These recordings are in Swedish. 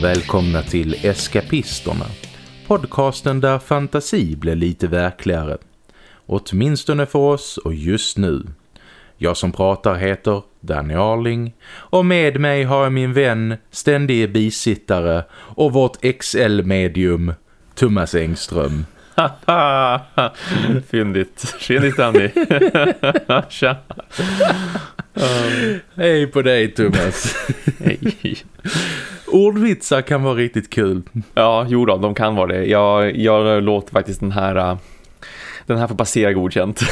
Och välkomna till Eskapisterna. Podcasten där fantasi blir lite verkligare. Åtminstone för oss och just nu. Jag som pratar heter Danny Arling och med mig har jag min vän, ständige bisittare och vårt XL-medium Thomas Engström. Fyndigt. Fyndigt Danny. Tja. Um. Hej på dig Thomas. Hej. Ordvitsar kan vara riktigt kul. Ja, jo då, de kan vara det. Jag, jag låter faktiskt den här äh, den här får passera godkänt.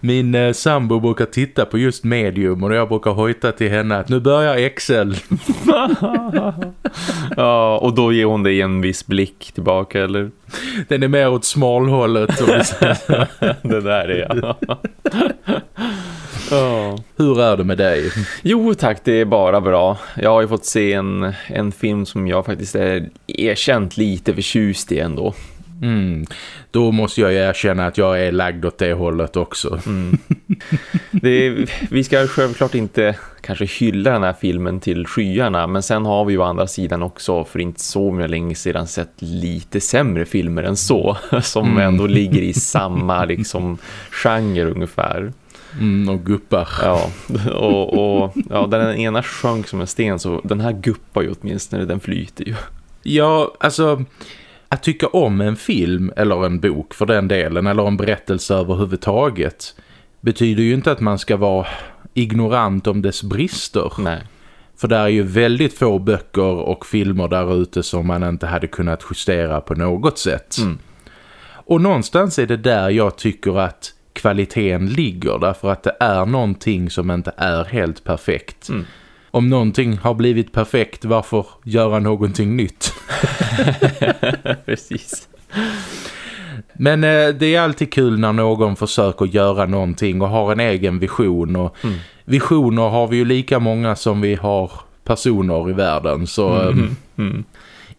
Min eh, sambo brukar titta på just medium och jag brukar hojta till henne att nu börjar Excel. ja, och då ger hon dig en viss blick tillbaka, eller? Den är mer åt smalhållet. det där är jag. Oh. Hur är det med dig? Jo tack, det är bara bra. Jag har ju fått se en, en film som jag faktiskt är erkänt lite förtjust i ändå. Mm. Då måste jag erkänna att jag är lagd åt det hållet också. Mm. Är, vi ska självklart inte kanske hylla den här filmen till skyarna men sen har vi ju å andra sidan också för inte så länge sedan sett lite sämre filmer än så som mm. ändå ligger i samma liksom genre ungefär. Mm, och guppar. Ja, och, och ja, den ena sjönk som en sten så den här guppar ju åtminstone, den flyter ju. Ja, alltså att tycka om en film eller en bok för den delen eller en berättelse överhuvudtaget betyder ju inte att man ska vara ignorant om dess brister. Nej. För det är ju väldigt få böcker och filmer där ute som man inte hade kunnat justera på något sätt. Mm. Och någonstans är det där jag tycker att kvaliteten ligger därför att det är någonting som inte är helt perfekt. Mm om någonting har blivit perfekt, varför göra någonting nytt? Precis. Men eh, det är alltid kul när någon försöker göra någonting och har en egen vision. Och mm. Visioner har vi ju lika många som vi har personer i världen. Så mm. Eh, mm.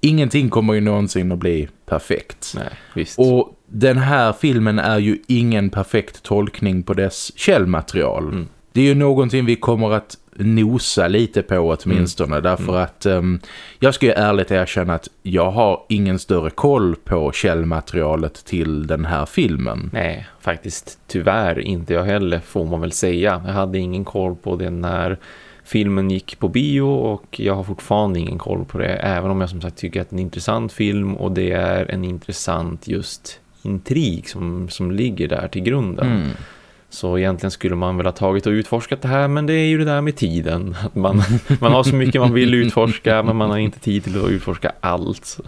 ingenting kommer ju någonsin att bli perfekt. Nej. Och den här filmen är ju ingen perfekt tolkning på dess källmaterial. Mm. Det är ju någonting vi kommer att nosa lite på åtminstone mm. därför mm. att um, jag ska ju ärligt erkänna att jag har ingen större koll på källmaterialet till den här filmen. Nej, faktiskt tyvärr inte jag heller får man väl säga. Jag hade ingen koll på det när filmen gick på bio och jag har fortfarande ingen koll på det även om jag som sagt tycker att det är en intressant film och det är en intressant just intrig som, som ligger där till grunden. Mm. Så egentligen skulle man väl ha tagit och utforskat det här men det är ju det där med tiden. Att man, man har så mycket man vill utforska men man har inte tid till att utforska allt.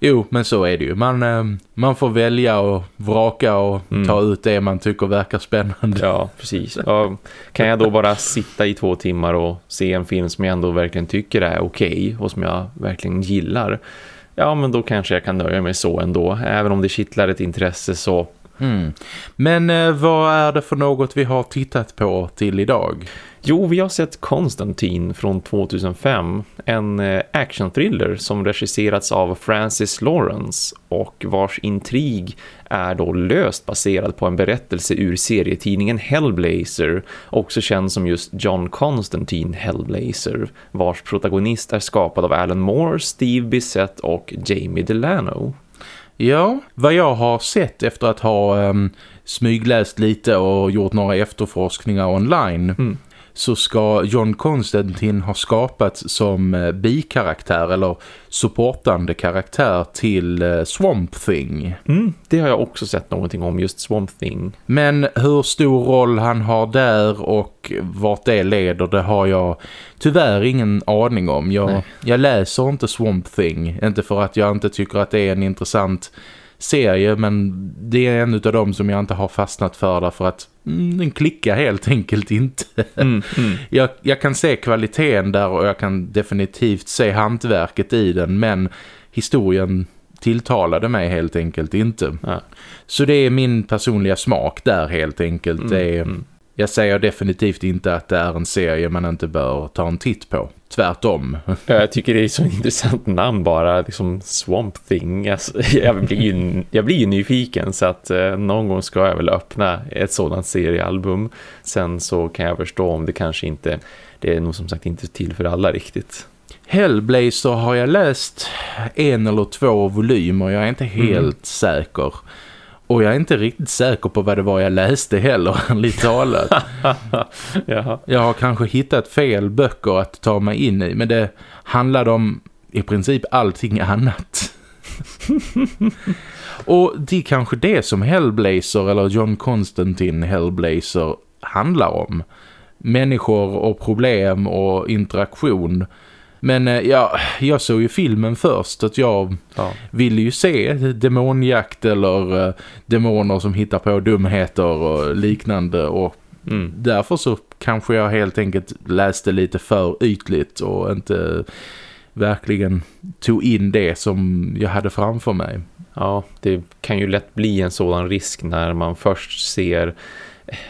Jo, men så är det ju. Man, eh, man får välja och vraka och mm. ta ut det man tycker verkar spännande. Ja, precis. Ja, kan jag då bara sitta i två timmar och se en film som jag ändå verkligen tycker är okej okay och som jag verkligen gillar. Ja, men då kanske jag kan nöja mig så ändå. Även om det kittlar ett intresse så Mm. Men eh, vad är det för något vi har tittat på till idag? Jo, vi har sett Konstantin från 2005, en eh, actionthriller som regisserats av Francis Lawrence och vars intrig är då löst baserad på en berättelse ur serietidningen Hellblazer, också känd som just John Constantine Hellblazer, vars protagonist är skapad av Alan Moore, Steve Bissett och Jamie Delano. Ja, vad jag har sett efter att ha um, smygläst lite och gjort några efterforskningar online mm så ska John Constantine ha skapats som eh, bikaraktär eller supportande karaktär till eh, Swamp Thing. Mm, det har jag också sett någonting om, just Swamp Thing. Men hur stor roll han har där och vart det leder, det har jag tyvärr ingen aning om. Jag, jag läser inte Swamp Thing, inte för att jag inte tycker att det är en intressant serie men det är en av dem som jag inte har fastnat för därför att mm, den klickar helt enkelt inte. Mm, mm. Jag, jag kan se kvaliteten där och jag kan definitivt se hantverket i den men historien tilltalade mig helt enkelt inte. Ja. Så det är min personliga smak där helt enkelt. Mm, är, mm. jag säger definitivt inte att det är en serie man inte bör ta en titt på. Tvärtom. Jag tycker det är så intressant namn bara, liksom Swamp Thing. Alltså, jag, blir ju, jag blir ju nyfiken så att eh, någon gång ska jag väl öppna ett sådant seriealbum. Sen så kan jag förstå om det kanske inte, det är nog som sagt inte till för alla riktigt. Hellblazer har jag läst en eller två volymer, jag är inte helt mm. säker. Och jag är inte riktigt säker på vad det var jag läste heller, ärligt talat. jag har kanske hittat fel böcker att ta mig in i, men det handlade om i princip allting annat. och det är kanske det som Hellblazer eller John Constantine Hellblazer handlar om. Människor och problem och interaktion- men eh, ja, jag såg ju filmen först att jag ja. ville ju se demonjakt eller uh, demoner som hittar på dumheter och liknande och mm. därför så kanske jag helt enkelt läste lite för ytligt och inte verkligen tog in det som jag hade framför mig. Ja, det kan ju lätt bli en sådan risk när man först ser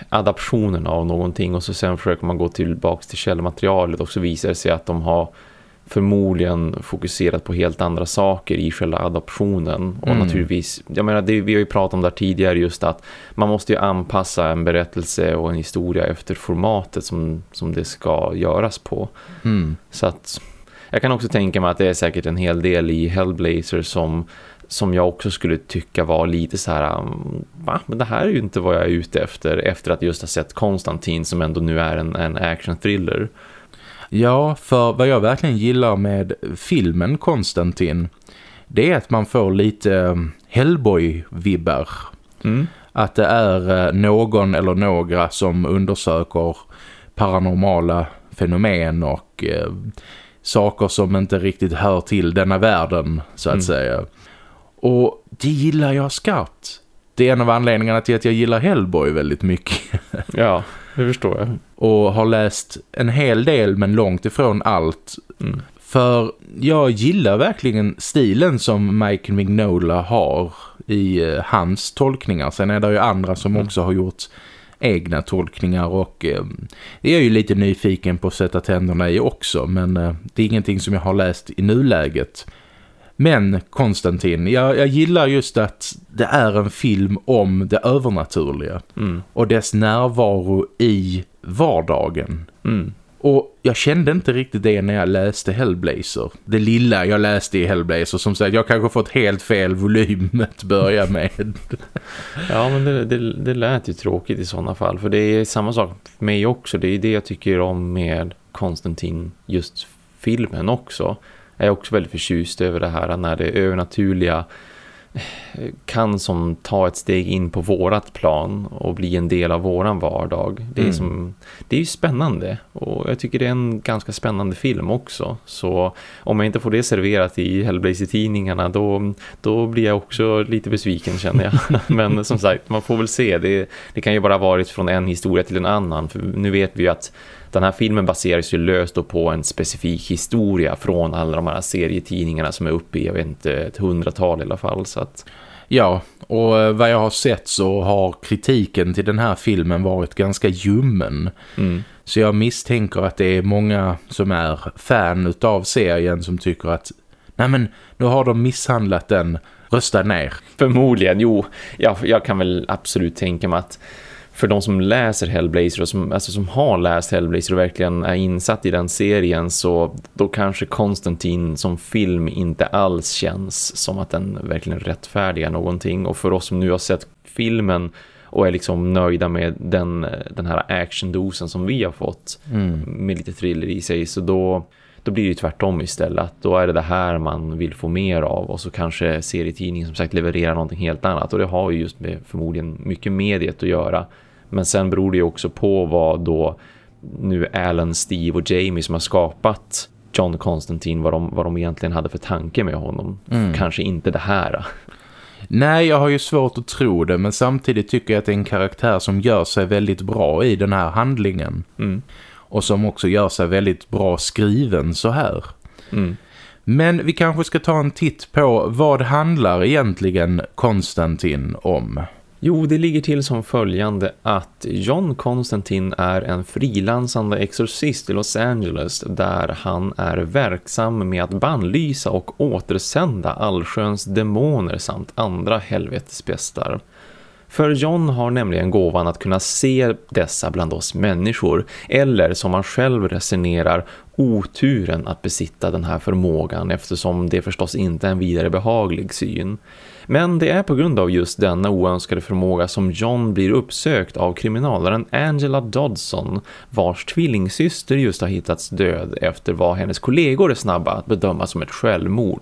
adaptionen av någonting och så sen försöker man gå tillbaka till källmaterialet och så visar det sig att de har förmodligen fokuserat på helt andra saker i själva adoptionen och mm. naturligtvis, jag menar det, vi har ju pratat om där tidigare just att man måste ju anpassa en berättelse och en historia efter formatet som, som det ska göras på mm. så att jag kan också tänka mig att det är säkert en hel del i Hellblazer som, som jag också skulle tycka var lite så här um, va? Men det här är ju inte vad jag är ute efter efter att just ha sett Konstantin som ändå nu är en, en action-thriller Ja, för vad jag verkligen gillar med filmen Konstantin det är att man får lite eh, Hellboy-vibbar. Mm. Att det är eh, någon eller några som undersöker paranormala fenomen och eh, saker som inte riktigt hör till denna världen så att mm. säga. Och det gillar jag skarpt. Det är en av anledningarna till att jag gillar Hellboy väldigt mycket. ja, det förstår jag. Och har läst en hel del men långt ifrån allt. Mm. För jag gillar verkligen stilen som Mike Mignola har i eh, hans tolkningar. Sen är det ju andra som mm. också har gjort egna tolkningar och eh, det är ju lite nyfiken på att sätta tänderna i också men eh, det är ingenting som jag har läst i nuläget. Men Konstantin, jag, jag gillar just att det är en film om det övernaturliga mm. och dess närvaro i vardagen. Mm. Och jag kände inte riktigt det när jag läste Hellblazer. Det lilla jag läste i Hellblazer som sagt, jag kanske fått helt fel volym att börja med. ja, men det, det, det lät ju tråkigt i sådana fall. För det är samma sak för mig också. Det är det jag tycker om med Konstantin, just filmen också. Jag är också väldigt förtjust över det här när det övernaturliga kan som ta ett steg in på vårat plan och bli en del av våran vardag. Det är, mm. som, det är ju spännande och jag tycker det är en ganska spännande film också. Så om jag inte får det serverat i Hellblazer-tidningarna då, då blir jag också lite besviken känner jag. Men som sagt, man får väl se. Det, det kan ju bara varit från en historia till en annan. För nu vet vi ju att den här filmen baseras ju löst på en specifik historia från alla de här serietidningarna som är uppe i, jag vet inte, ett hundratal i alla fall. Så att... Ja, och eh, vad jag har sett så har kritiken till den här filmen varit ganska ljummen. Mm. Så jag misstänker att det är många som är fan av serien som tycker att nej men nu har de misshandlat den, rösta ner. Förmodligen, jo. Jag, jag kan väl absolut tänka mig att för de som läser Hellblazer och som, alltså som har läst Hellblazer och verkligen är insatt i den serien så då kanske Konstantin som film inte alls känns som att den verkligen rättfärdigar någonting och för oss som nu har sett filmen och är liksom nöjda med den, den här actiondosen som vi har fått mm. med lite thriller i sig så då då blir det tvärtom istället. Då är det det här man vill få mer av och så kanske serietidningen som sagt levererar någonting helt annat. Och det har ju just med förmodligen mycket mediet att göra. Men sen beror det ju också på vad då nu Alan, Steve och Jamie som har skapat John Constantine, vad de, vad de egentligen hade för tanke med honom. Mm. Kanske inte det här. Nej, jag har ju svårt att tro det men samtidigt tycker jag att det är en karaktär som gör sig väldigt bra i den här handlingen. Mm. Och som också gör sig väldigt bra skriven så här. Mm. Men vi kanske ska ta en titt på vad handlar egentligen Konstantin om? Jo, det ligger till som följande att John Constantine är en frilansande exorcist i Los Angeles där han är verksam med att bannlysa och återsända allsköns demoner samt andra helvetesbästar. För John har nämligen gåvan att kunna se dessa bland oss människor eller som han själv resonerar oturen att besitta den här förmågan eftersom det förstås inte är en vidare behaglig syn. Men det är på grund av just denna oönskade förmåga som John blir uppsökt av kriminalaren Angela Dodson vars tvillingsyster just har hittats död efter vad hennes kollegor är snabba att bedöma som ett självmord.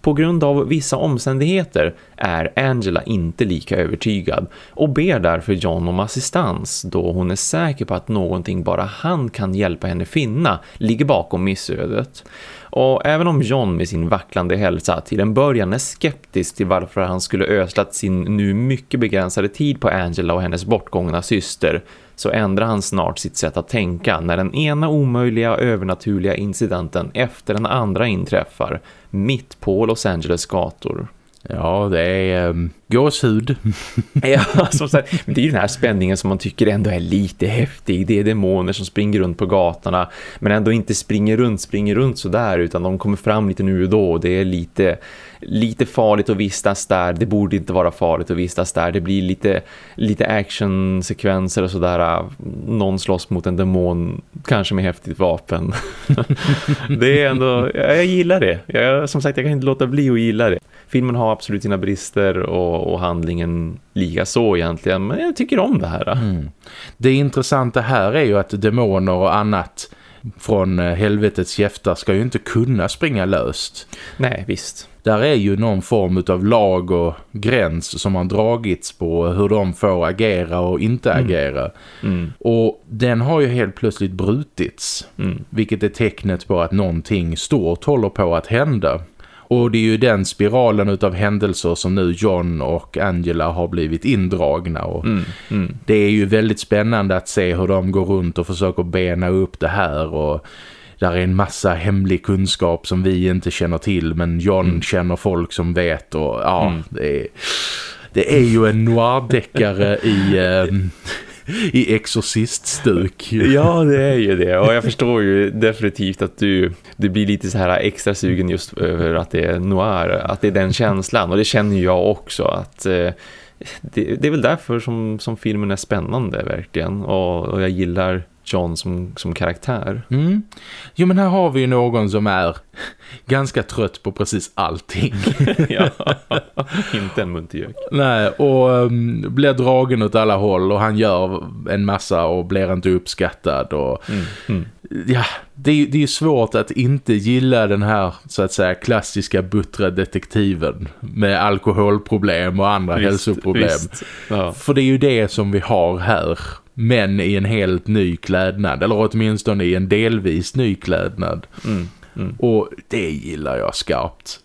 På grund av vissa omständigheter är Angela inte lika övertygad och ber därför John om assistans då hon är säker på att någonting bara han kan hjälpa henne finna ligger bakom missödet. Och även om John med sin vacklande hälsa till en början är skeptisk till varför han skulle öslat sin nu mycket begränsade tid på Angela och hennes bortgångna syster så ändrar han snart sitt sätt att tänka när den ena omöjliga övernaturliga incidenten efter den andra inträffar mitt på Los Angeles gator. Ja, det är um, gåshud. ja, som sagt, men det är ju den här spänningen som man tycker ändå är lite häftig. Det är demoner som springer runt på gatorna men ändå inte springer runt, springer runt sådär utan de kommer fram lite nu och då. Det är lite, lite farligt att vistas där. Det borde inte vara farligt att vistas där. Det blir lite, lite actionsekvenser och sådär. Någon slåss mot en demon, kanske med häftigt vapen. det är ändå, jag gillar det. Jag, som sagt, jag kan inte låta bli att gilla det. Filmen har absolut sina brister och, och handlingen lika så egentligen. Men jag tycker om det här. Mm. Det intressanta här är ju att demoner och annat från eh, helvetets käftar ska ju inte kunna springa löst. Nej, visst. Där är ju någon form av lag och gräns som har dragits på hur de får agera och inte mm. agera. Mm. Och den har ju helt plötsligt brutits. Mm. Vilket är tecknet på att någonting stort håller på att hända. Och det är ju den spiralen utav händelser som nu John och Angela har blivit indragna. Och mm, mm. Det är ju väldigt spännande att se hur de går runt och försöker bena upp det här. Och där är en massa hemlig kunskap som vi inte känner till. Men John mm. känner folk som vet. Och ja, mm. det är... Det är ju en noirdeckare i... Eh, i exorciststuk. Ja, det är ju det. Och jag förstår ju definitivt att du, du blir lite så här extra sugen just över att det är noir. Att det är den känslan. Och det känner jag också att... Eh, det, det, är väl därför som, som filmen är spännande verkligen. Och, och jag gillar John som, som karaktär. Mm. Jo men här har vi ju någon som är ganska trött på precis allting. ja, inte en muntergök. Nej, och um, blir dragen åt alla håll och han gör en massa och blir inte uppskattad. Och, mm. Mm. Ja, det, det är svårt att inte gilla den här så att säga klassiska buttra detektiven med alkoholproblem och andra visst, hälsoproblem. Visst. Ja. För det är ju det som vi har här men i en helt ny klädnad. Eller åtminstone i en delvis ny klädnad. Mm, mm. Och det gillar jag skarpt.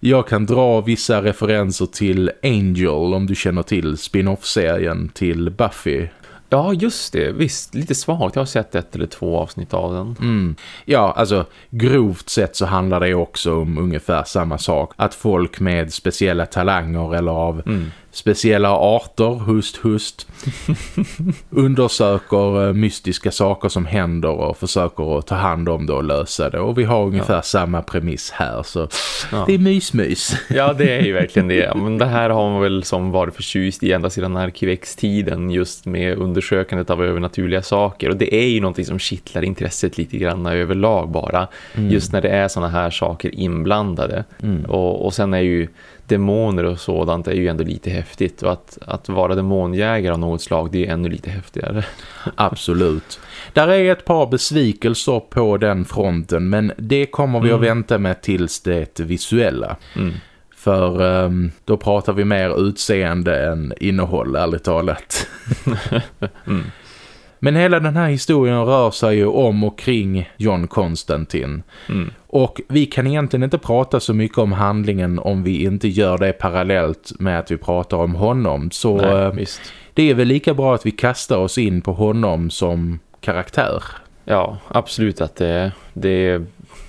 Jag kan dra vissa referenser till Angel om du känner till spin-off-serien till Buffy. Ja, just det. Visst, lite svagt. Jag har sett ett eller två avsnitt av den. Mm. Ja, alltså grovt sett så handlar det också om ungefär samma sak. Att folk med speciella talanger eller av mm speciella arter, hust, hust, undersöker eh, mystiska saker som händer och försöker att ta hand om det och lösa det. Och vi har ungefär ja. samma premiss här, så ja. det är mysmys. Ja, det är ju verkligen det. Men det här har man väl som varit förtjust i ända sedan Arkivex-tiden just med undersökandet av övernaturliga saker. Och det är ju någonting som kittlar intresset lite grann överlag bara. Mm. Just när det är såna här saker inblandade. Mm. Och, och sen är ju demoner och sådant är ju ändå lite häftigt och att, att vara demonjägare av något slag det är ännu lite häftigare. Absolut. Där är ett par besvikelser på den fronten men det kommer vi mm. att vänta med tills det visuella. Mm. För um, då pratar vi mer utseende än innehåll, ärligt talat. mm. Men hela den här historien rör sig ju om och kring John Constantine. Mm. Och vi kan egentligen inte prata så mycket om handlingen om vi inte gör det parallellt med att vi pratar om honom. Så Nej, eh, det är väl lika bra att vi kastar oss in på honom som karaktär. Ja, absolut att det, det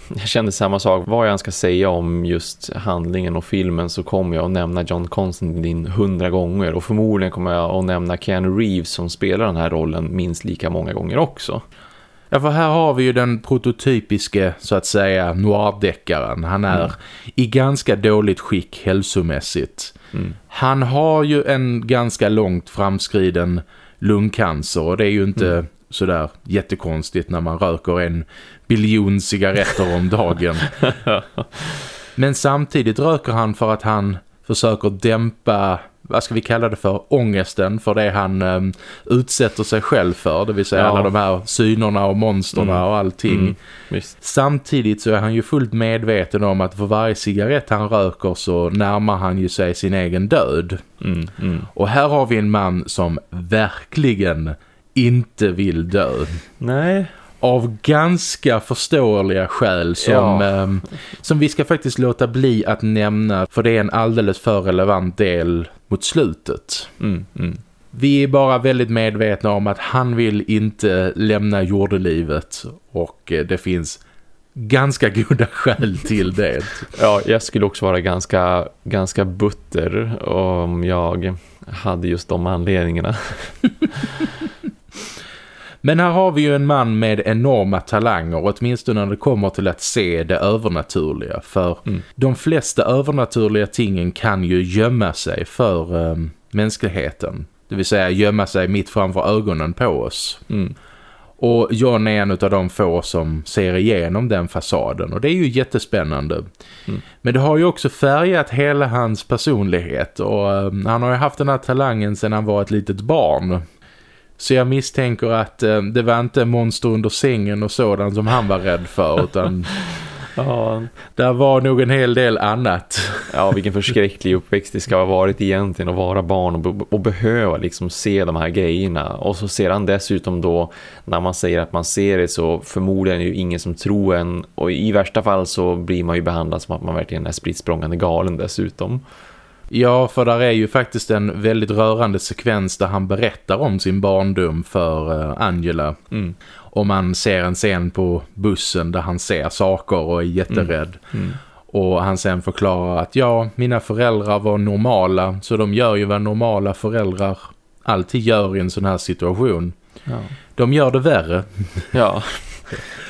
jag kände samma sak. Vad jag än ska säga om just handlingen och filmen så kommer jag att nämna John Constantine hundra gånger. Och förmodligen kommer jag att nämna Keanu Reeves som spelar den här rollen minst lika många gånger också. Ja, för här har vi ju den prototypiske, så att säga, noirdeckaren. Han är mm. i ganska dåligt skick hälsomässigt. Mm. Han har ju en ganska långt framskriden lungcancer och det är ju inte mm. sådär jättekonstigt när man röker en biljon cigaretter om dagen. Men samtidigt röker han för att han försöker dämpa vad ska vi kalla det för, ångesten för det han um, utsätter sig själv för. Det vill säga ja. alla de här synerna och monsterna mm. och allting. Mm. Samtidigt så är han ju fullt medveten om att för varje cigarett han röker så närmar han ju sig sin egen död. Mm. mm. Och här har vi en man som verkligen inte vill dö. Nej, av ganska förståeliga skäl som, ja. um, som vi ska faktiskt låta bli att nämna för det är en alldeles för relevant del mot slutet. Mm, mm. Vi är bara väldigt medvetna om att han vill inte lämna jordelivet och eh, det finns ganska goda skäl till det. ja, jag skulle också vara ganska, ganska butter om jag hade just de anledningarna. Men här har vi ju en man med enorma talanger åtminstone när det kommer till att se det övernaturliga. För mm. de flesta övernaturliga tingen kan ju gömma sig för um, mänskligheten. Det vill säga gömma sig mitt framför ögonen på oss. Mm. Och John är en av de få som ser igenom den fasaden. Och det är ju jättespännande. Mm. Men det har ju också färgat hela hans personlighet. Och um, han har ju haft den här talangen sedan han var ett litet barn. Så jag misstänker att eh, det var inte monster under sängen och sådant som han var rädd för utan ja. där var nog en hel del annat. Ja, vilken förskräcklig uppväxt det ska ha varit egentligen att vara barn och, be och behöva liksom se de här grejerna. Och så ser han dessutom då, när man säger att man ser det så förmodligen är ju ingen som tror en. Och i värsta fall så blir man ju behandlad som att man verkligen är spritt galen dessutom. Ja, för där är ju faktiskt en väldigt rörande sekvens där han berättar om sin barndom för uh, Angela. Mm. Och man ser en scen på bussen där han ser saker och är jätterädd. Mm. Mm. Och han sen förklarar att ja, mina föräldrar var normala så de gör ju vad normala föräldrar alltid gör i en sån här situation. Ja. De gör det värre. Ja,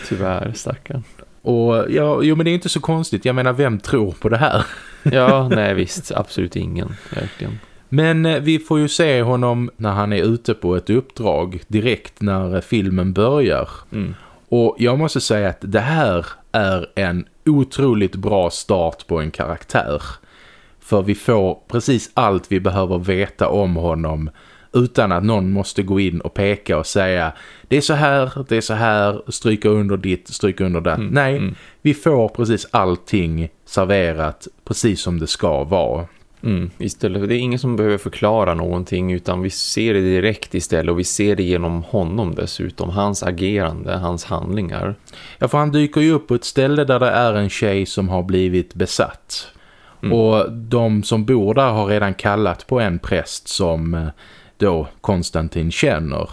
tyvärr stackarn. Och ja, jo men det är inte så konstigt. Jag menar, vem tror på det här? ja, nej visst. Absolut ingen. Verkligen. Men eh, vi får ju se honom när han är ute på ett uppdrag direkt när eh, filmen börjar. Mm. Och jag måste säga att det här är en otroligt bra start på en karaktär. För vi får precis allt vi behöver veta om honom utan att någon måste gå in och peka och säga det är så här, det är så här, stryka under ditt, stryka under det. Mm, Nej, mm. vi får precis allting serverat precis som det ska vara. Mm, istället för det är ingen som behöver förklara någonting utan vi ser det direkt istället och vi ser det genom honom dessutom, hans agerande, hans handlingar. Ja för han dyker ju upp på ett ställe där det är en tjej som har blivit besatt. Mm. Och de som bor där har redan kallat på en präst som eh, då Konstantin känner.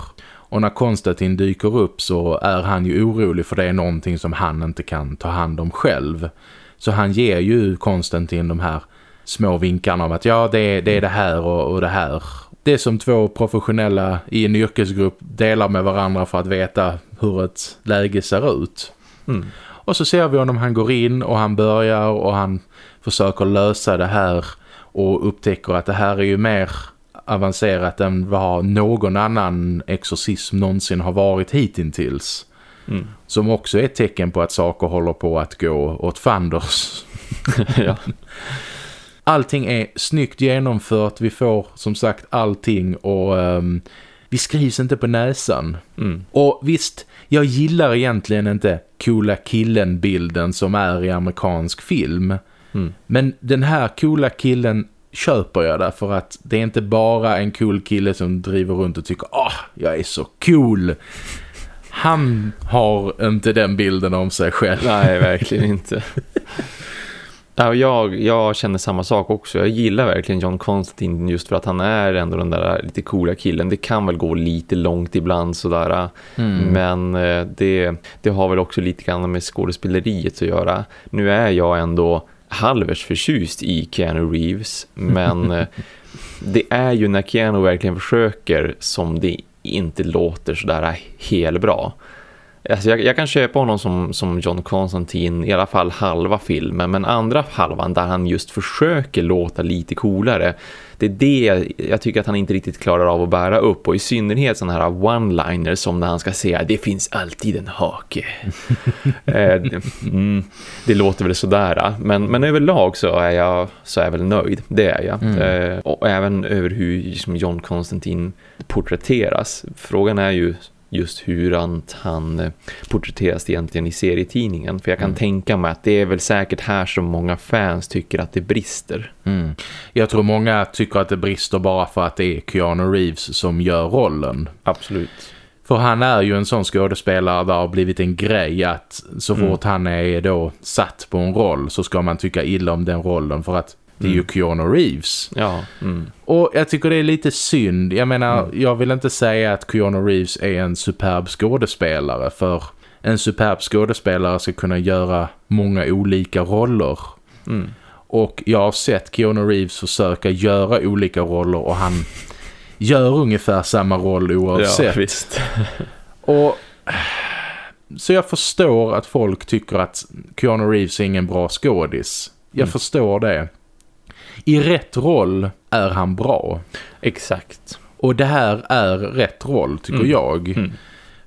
Och när Konstantin dyker upp så är han ju orolig för det är någonting som han inte kan ta hand om själv. Så han ger ju Konstantin de här små vinkarna om att ja det är det, är det här och, och det här. Det som två professionella i en yrkesgrupp delar med varandra för att veta hur ett läge ser ut. Mm. Och så ser vi honom, han går in och han börjar och han försöker lösa det här och upptäcker att det här är ju mer avancerat än vad någon annan exorcism någonsin har varit hittills. Mm. Som också är ett tecken på att saker håller på att gå åt fanders. ja. Allting är snyggt genomfört. Vi får som sagt allting och um, vi skrivs inte på näsan. Mm. Och visst, jag gillar egentligen inte coola killen-bilden som är i amerikansk film. Mm. Men den här coola killen köper jag därför att det är inte bara en cool kille som driver runt och tycker åh, jag är så cool. Han har inte den bilden om sig själv. Nej, verkligen inte. Ja, jag, jag känner samma sak också. Jag gillar verkligen John Constantine just för att han är ändå den där lite coola killen. Det kan väl gå lite långt ibland sådär. Mm. Men eh, det, det har väl också lite grann med skådespeleriet att göra. Nu är jag ändå halvers förtjust i Keanu Reeves. Men eh, det är ju när Keanu verkligen försöker som det inte låter sådär helt bra. Alltså jag, jag, kan köpa honom som, som John Constantine i alla fall halva filmen men andra halvan där han just försöker låta lite coolare det är det jag tycker att han inte riktigt klarar av att bära upp och i synnerhet sådana här one-liners som när han ska säga det finns alltid en hake. Eh, mm, det låter väl sådär men, men överlag så är jag så är jag väl nöjd, det är jag. Mm. eh, och även över hur liksom John Constantine porträtteras. Frågan är ju just hur han eh, porträtteras egentligen i serietidningen. För jag kan mm. tänka mig att det är väl säkert här som många fans tycker att det brister. Mm. Jag tror många tycker att det brister bara för att det är Keanu Reeves som gör rollen. Absolut. För han är ju en sån skådespelare där har blivit en grej att så mm. fort mm. han är då satt på en roll så ska man tycka illa om den rollen för att det är ju mm. Keanu Reeves. Ja. Mm. Och jag tycker det är lite synd. Jag menar, mm. jag vill inte säga att Keanu Reeves är en superb skådespelare. För en superb skådespelare ska kunna göra många olika roller. Mm. Och jag har sett Keanu Reeves försöka göra olika roller och han gör ungefär samma roll oavsett. Ja, visst. och så jag förstår att folk tycker att Keanu Reeves är ingen bra skådis. Jag mm. förstår det i rätt roll är han bra. Exakt. Och det här är rätt roll tycker mm. jag. Mm.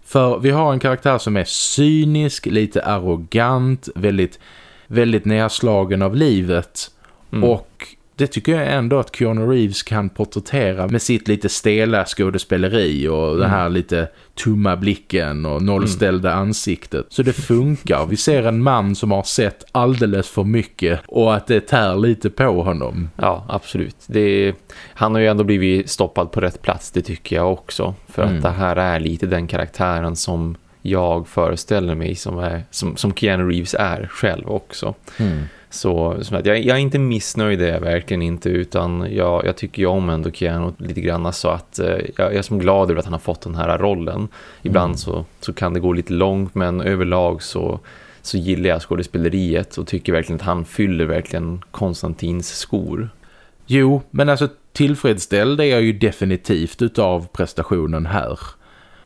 För vi har en karaktär som är cynisk, lite arrogant, väldigt, väldigt nedslagen av livet. Mm. Och det tycker jag ändå att Keanu Reeves kan porträttera med sitt lite stela skådespeleri och mm. den här lite tumma blicken och nollställda mm. ansiktet. Så det funkar. Vi ser en man som har sett alldeles för mycket och att det tär lite på honom. Ja, absolut. Det, han har ju ändå blivit stoppad på rätt plats, det tycker jag också. För mm. att det här är lite den karaktären som jag föreställer mig som, är, som, som Keanu Reeves är själv också. Mm. Så som att jag, jag är inte missnöjd det är jag verkligen inte utan jag, jag tycker ju om ändå Keanu lite grann så att eh, jag, jag är som glad över att han har fått den här rollen. Ibland mm. så, så kan det gå lite långt men överlag så, så gillar jag skådespeleriet och tycker verkligen att han fyller verkligen Konstantins skor. Jo, men alltså tillfredsställd är jag ju definitivt utav prestationen här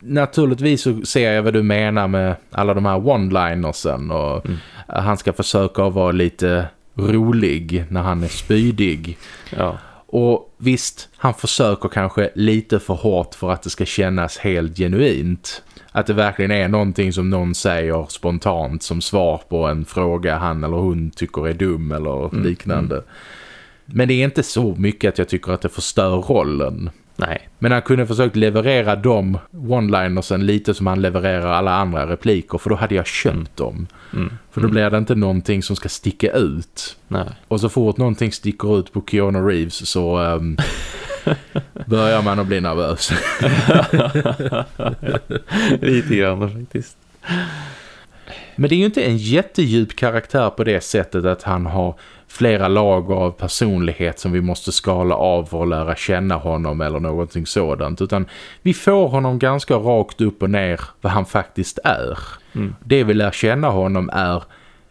naturligtvis så ser jag vad du menar med alla de här one-linersen och mm. han ska försöka vara lite rolig när han är spydig. Ja. Och visst, han försöker kanske lite för hårt för att det ska kännas helt genuint. Att det verkligen är någonting som någon säger spontant som svar på en fråga han eller hon tycker är dum eller mm. liknande. Mm. Men det är inte så mycket att jag tycker att det förstör rollen. Nej. Men han kunde försökt leverera de one-linersen lite som han levererar alla andra repliker. För då hade jag köpt dem. Mm. För då mm. blir det inte någonting som ska sticka ut. Nej. Och så fort någonting sticker ut på Keanu Reeves så um, börjar man att bli nervös. lite grann faktiskt. Men det är ju inte en jättedjup karaktär på det sättet att han har flera lager av personlighet som vi måste skala av att lära känna honom eller någonting sådant. Utan vi får honom ganska rakt upp och ner vad han faktiskt är. Mm. Det vi lär känna honom är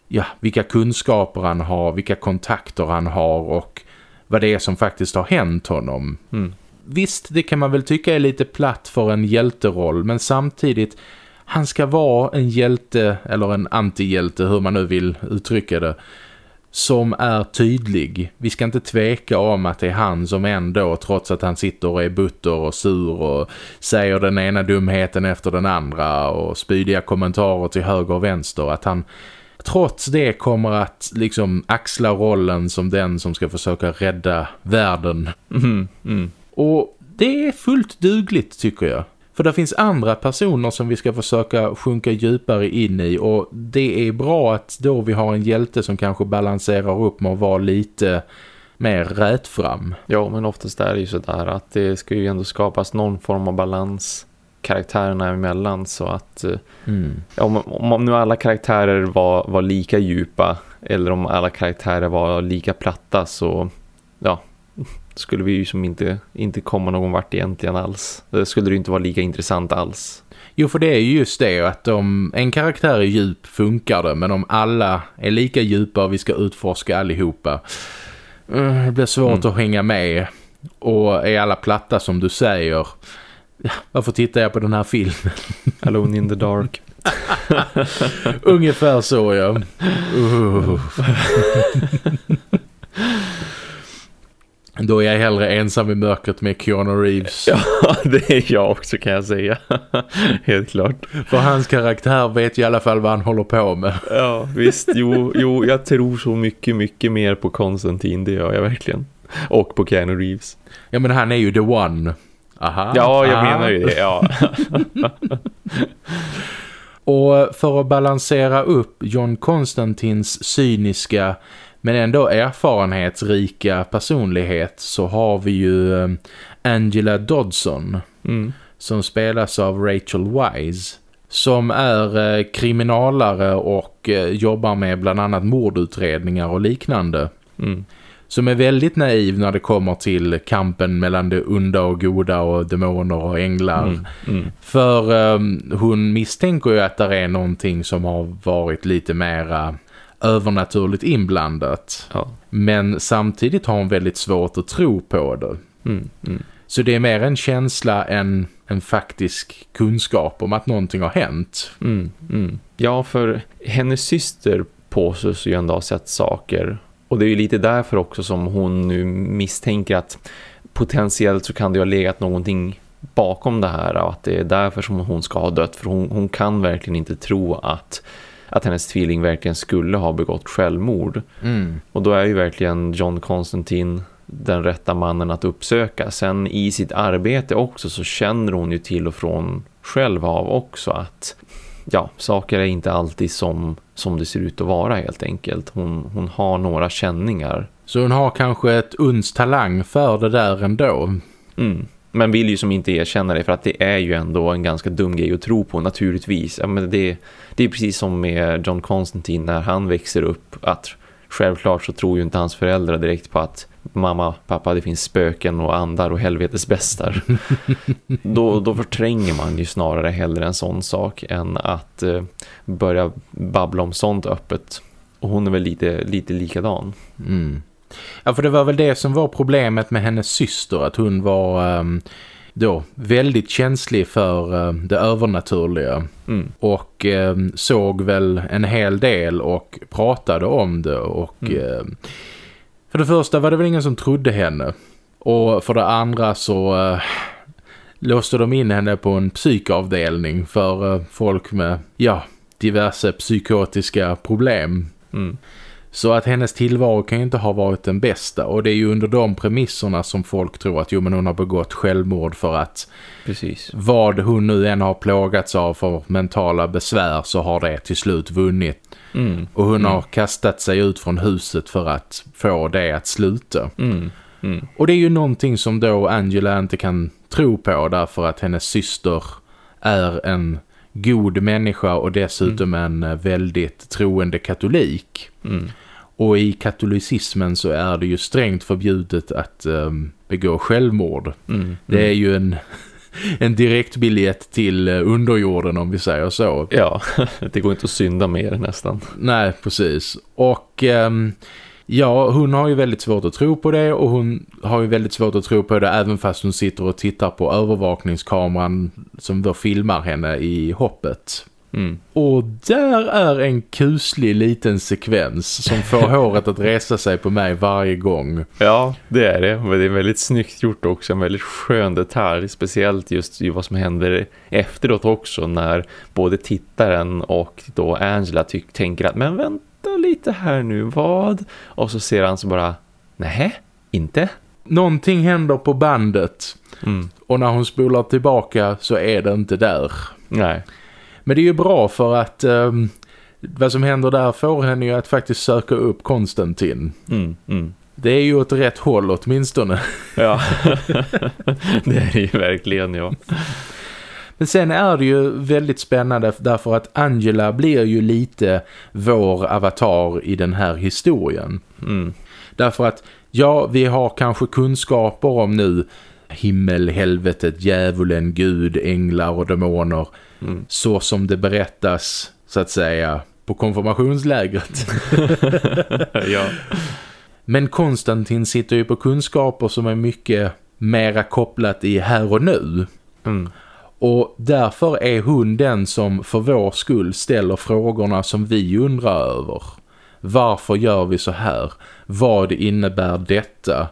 ja, vilka kunskaper han har, vilka kontakter han har och vad det är som faktiskt har hänt honom. Mm. Visst, det kan man väl tycka är lite platt för en hjälteroll men samtidigt han ska vara en hjälte eller en antihjälte hur man nu vill uttrycka det som är tydlig. Vi ska inte tveka om att det är han som ändå, trots att han sitter och är butter och sur och säger den ena dumheten efter den andra och spydiga kommentarer till höger och vänster, att han trots det kommer att liksom axla rollen som den som ska försöka rädda världen. Mm, mm. Och det är fullt dugligt tycker jag. För det finns andra personer som vi ska försöka sjunka djupare in i och det är bra att då vi har en hjälte som kanske balanserar upp med att vara lite mer rätt fram. Ja, men oftast är det ju sådär att det ska ju ändå skapas någon form av balans karaktärerna emellan så att eh, mm. om, om nu alla karaktärer var, var lika djupa eller om alla karaktärer var lika platta så skulle vi ju som inte, inte komma någon vart egentligen alls. Det skulle det inte vara lika intressant alls. Jo, för det är ju just det att om en karaktär är djup funkar det, men om alla är lika djupa och vi ska utforska allihopa eh, det blir svårt mm. att hänga med. Och är alla platta som du säger, varför tittar jag på den här filmen? Alone in the dark. Ungefär så, ja. Uh. Då är jag hellre ensam i mörkret med Keanu Reeves. Ja, det är jag också kan jag säga. Helt klart. För hans karaktär vet i alla fall vad han håller på med. Ja, visst. Jo, jo jag tror så mycket, mycket mer på Konstantin. Det gör jag verkligen. Och på Keanu Reeves. Ja, men han är ju the one. Aha. Ja, jag Aha. menar ju det, ja. Och för att balansera upp John Konstantins cyniska men ändå erfarenhetsrika personlighet så har vi ju eh, Angela Dodson mm. som spelas av Rachel Wise som är eh, kriminalare och eh, jobbar med bland annat mordutredningar och liknande. Mm. Som är väldigt naiv när det kommer till kampen mellan det onda och goda och demoner och änglar. Mm. Mm. För um, hon misstänker ju att det är någonting som har varit lite mera övernaturligt inblandat. Ja. Men samtidigt har hon väldigt svårt att tro på det. Mm, mm. Så det är mer en känsla än en faktisk kunskap om att någonting har hänt. Mm, mm. ja, för hennes syster påstås ju ändå ha sett saker. Och det är ju lite därför också som hon nu misstänker att potentiellt så kan det ha legat någonting bakom det här och att det är därför som hon ska ha dött. För hon, hon kan verkligen inte tro att att hennes tvilling verkligen skulle ha begått självmord. Mm. Och då är ju verkligen John Constantine den rätta mannen att uppsöka. Sen i sitt arbete också så känner hon ju till och från själv av också att ja, saker är inte alltid som, som det ser ut att vara helt enkelt. Hon, hon har några känningar. Så hon har kanske ett uns talang för det där ändå? Mm men vill ju som inte erkänna det för att det är ju ändå en ganska dum grej att tro på naturligtvis. Ja, men det, det är precis som med John Constantine när han växer upp att självklart så tror ju inte hans föräldrar direkt på att mamma, pappa, det finns spöken och andar och helvetes bästar. då, då förtränger man ju snarare hellre en sån sak än att eh, börja babbla om sånt öppet. Och hon är väl lite, lite likadan. Mm. Ja, för det var väl det som var problemet med hennes syster. Att hon var um, då väldigt känslig för um, det övernaturliga. Mm. Och um, såg väl en hel del och pratade om det. Och mm. för det första var det väl ingen som trodde henne. Och för det andra så... Uh, låste de in henne på en psykavdelning för uh, folk med, ja, diverse psykotiska problem. Mm. Så att hennes tillvaro kan ju inte ha varit den bästa och det är ju under de premisserna som folk tror att jo men hon har begått självmord för att Precis. vad hon nu än har plågats av för mentala besvär så har det till slut vunnit. Mm. Och hon mm. har kastat sig ut från huset för att få det att sluta. Mm. mm. Och det är ju någonting som då Angela inte kan tro på därför att hennes syster är en god människa och dessutom mm. en väldigt troende katolik. Mm. Och i katolicismen så är det ju strängt förbjudet att um, begå självmord. Mm, det är mm. ju en, en direktbiljett till eh, underjorden om vi säger så. Ja, det går inte att synda mer nästan. Nej, precis. Och um, ja, hon har ju väldigt svårt att tro på det och hon har ju väldigt svårt att tro på det även fast hon sitter och tittar på övervakningskameran som då filmar henne i hoppet. Mm. Och där är en kuslig liten sekvens som får håret att resa sig på mig varje gång. Ja, det är det. Men det är väldigt snyggt gjort också. En väldigt skön detalj. Speciellt just i vad som händer efteråt också när både tittaren och då Angela tänker att men vänta lite här nu, vad? Och så ser han så bara, nej, inte. Någonting händer på bandet. Mm. Och när hon spolar tillbaka så är det inte där. Nej. Men det är ju bra för att um, vad som händer där får henne ju att faktiskt söka upp Konstantin. Mm, mm. Det är ju åt rätt håll åtminstone. Ja, det är det ju verkligen, ja. Men sen är det ju väldigt spännande därför att Angela blir ju lite vår avatar i den här historien. Mm. Därför att, ja, vi har kanske kunskaper om nu himmel, helvetet, djävulen, gud, änglar och demoner. Mm. Så som det berättas, så att säga, på konfirmationslägret. ja. Men Konstantin sitter ju på kunskaper som är mycket mera kopplat i här och nu. Mm. Och därför är hon den som för vår skull ställer frågorna som vi undrar över. Varför gör vi så här? Vad innebär detta?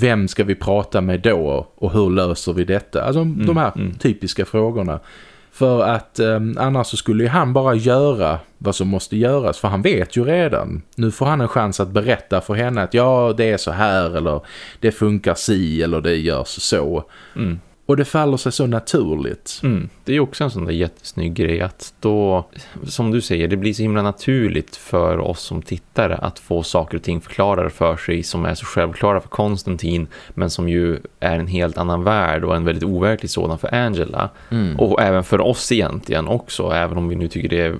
Vem ska vi prata med då? Och hur löser vi detta? Alltså Mm, de här mm. typiska frågorna. För att eh, annars så skulle ju han bara göra vad som måste göras. För han vet ju redan. Nu får han en chans att berätta för henne att ja det är så här eller det funkar si eller det görs så. Mm. Och det faller sig så naturligt. Mm. Det är också en sån där jättesnygg grej att då, som du säger, det blir så himla naturligt för oss som tittare att få saker och ting förklarade för sig som är så självklara för Konstantin men som ju är en helt annan värld och en väldigt overklig sådan för Angela. Mm. Och även för oss egentligen också, även om vi nu tycker det är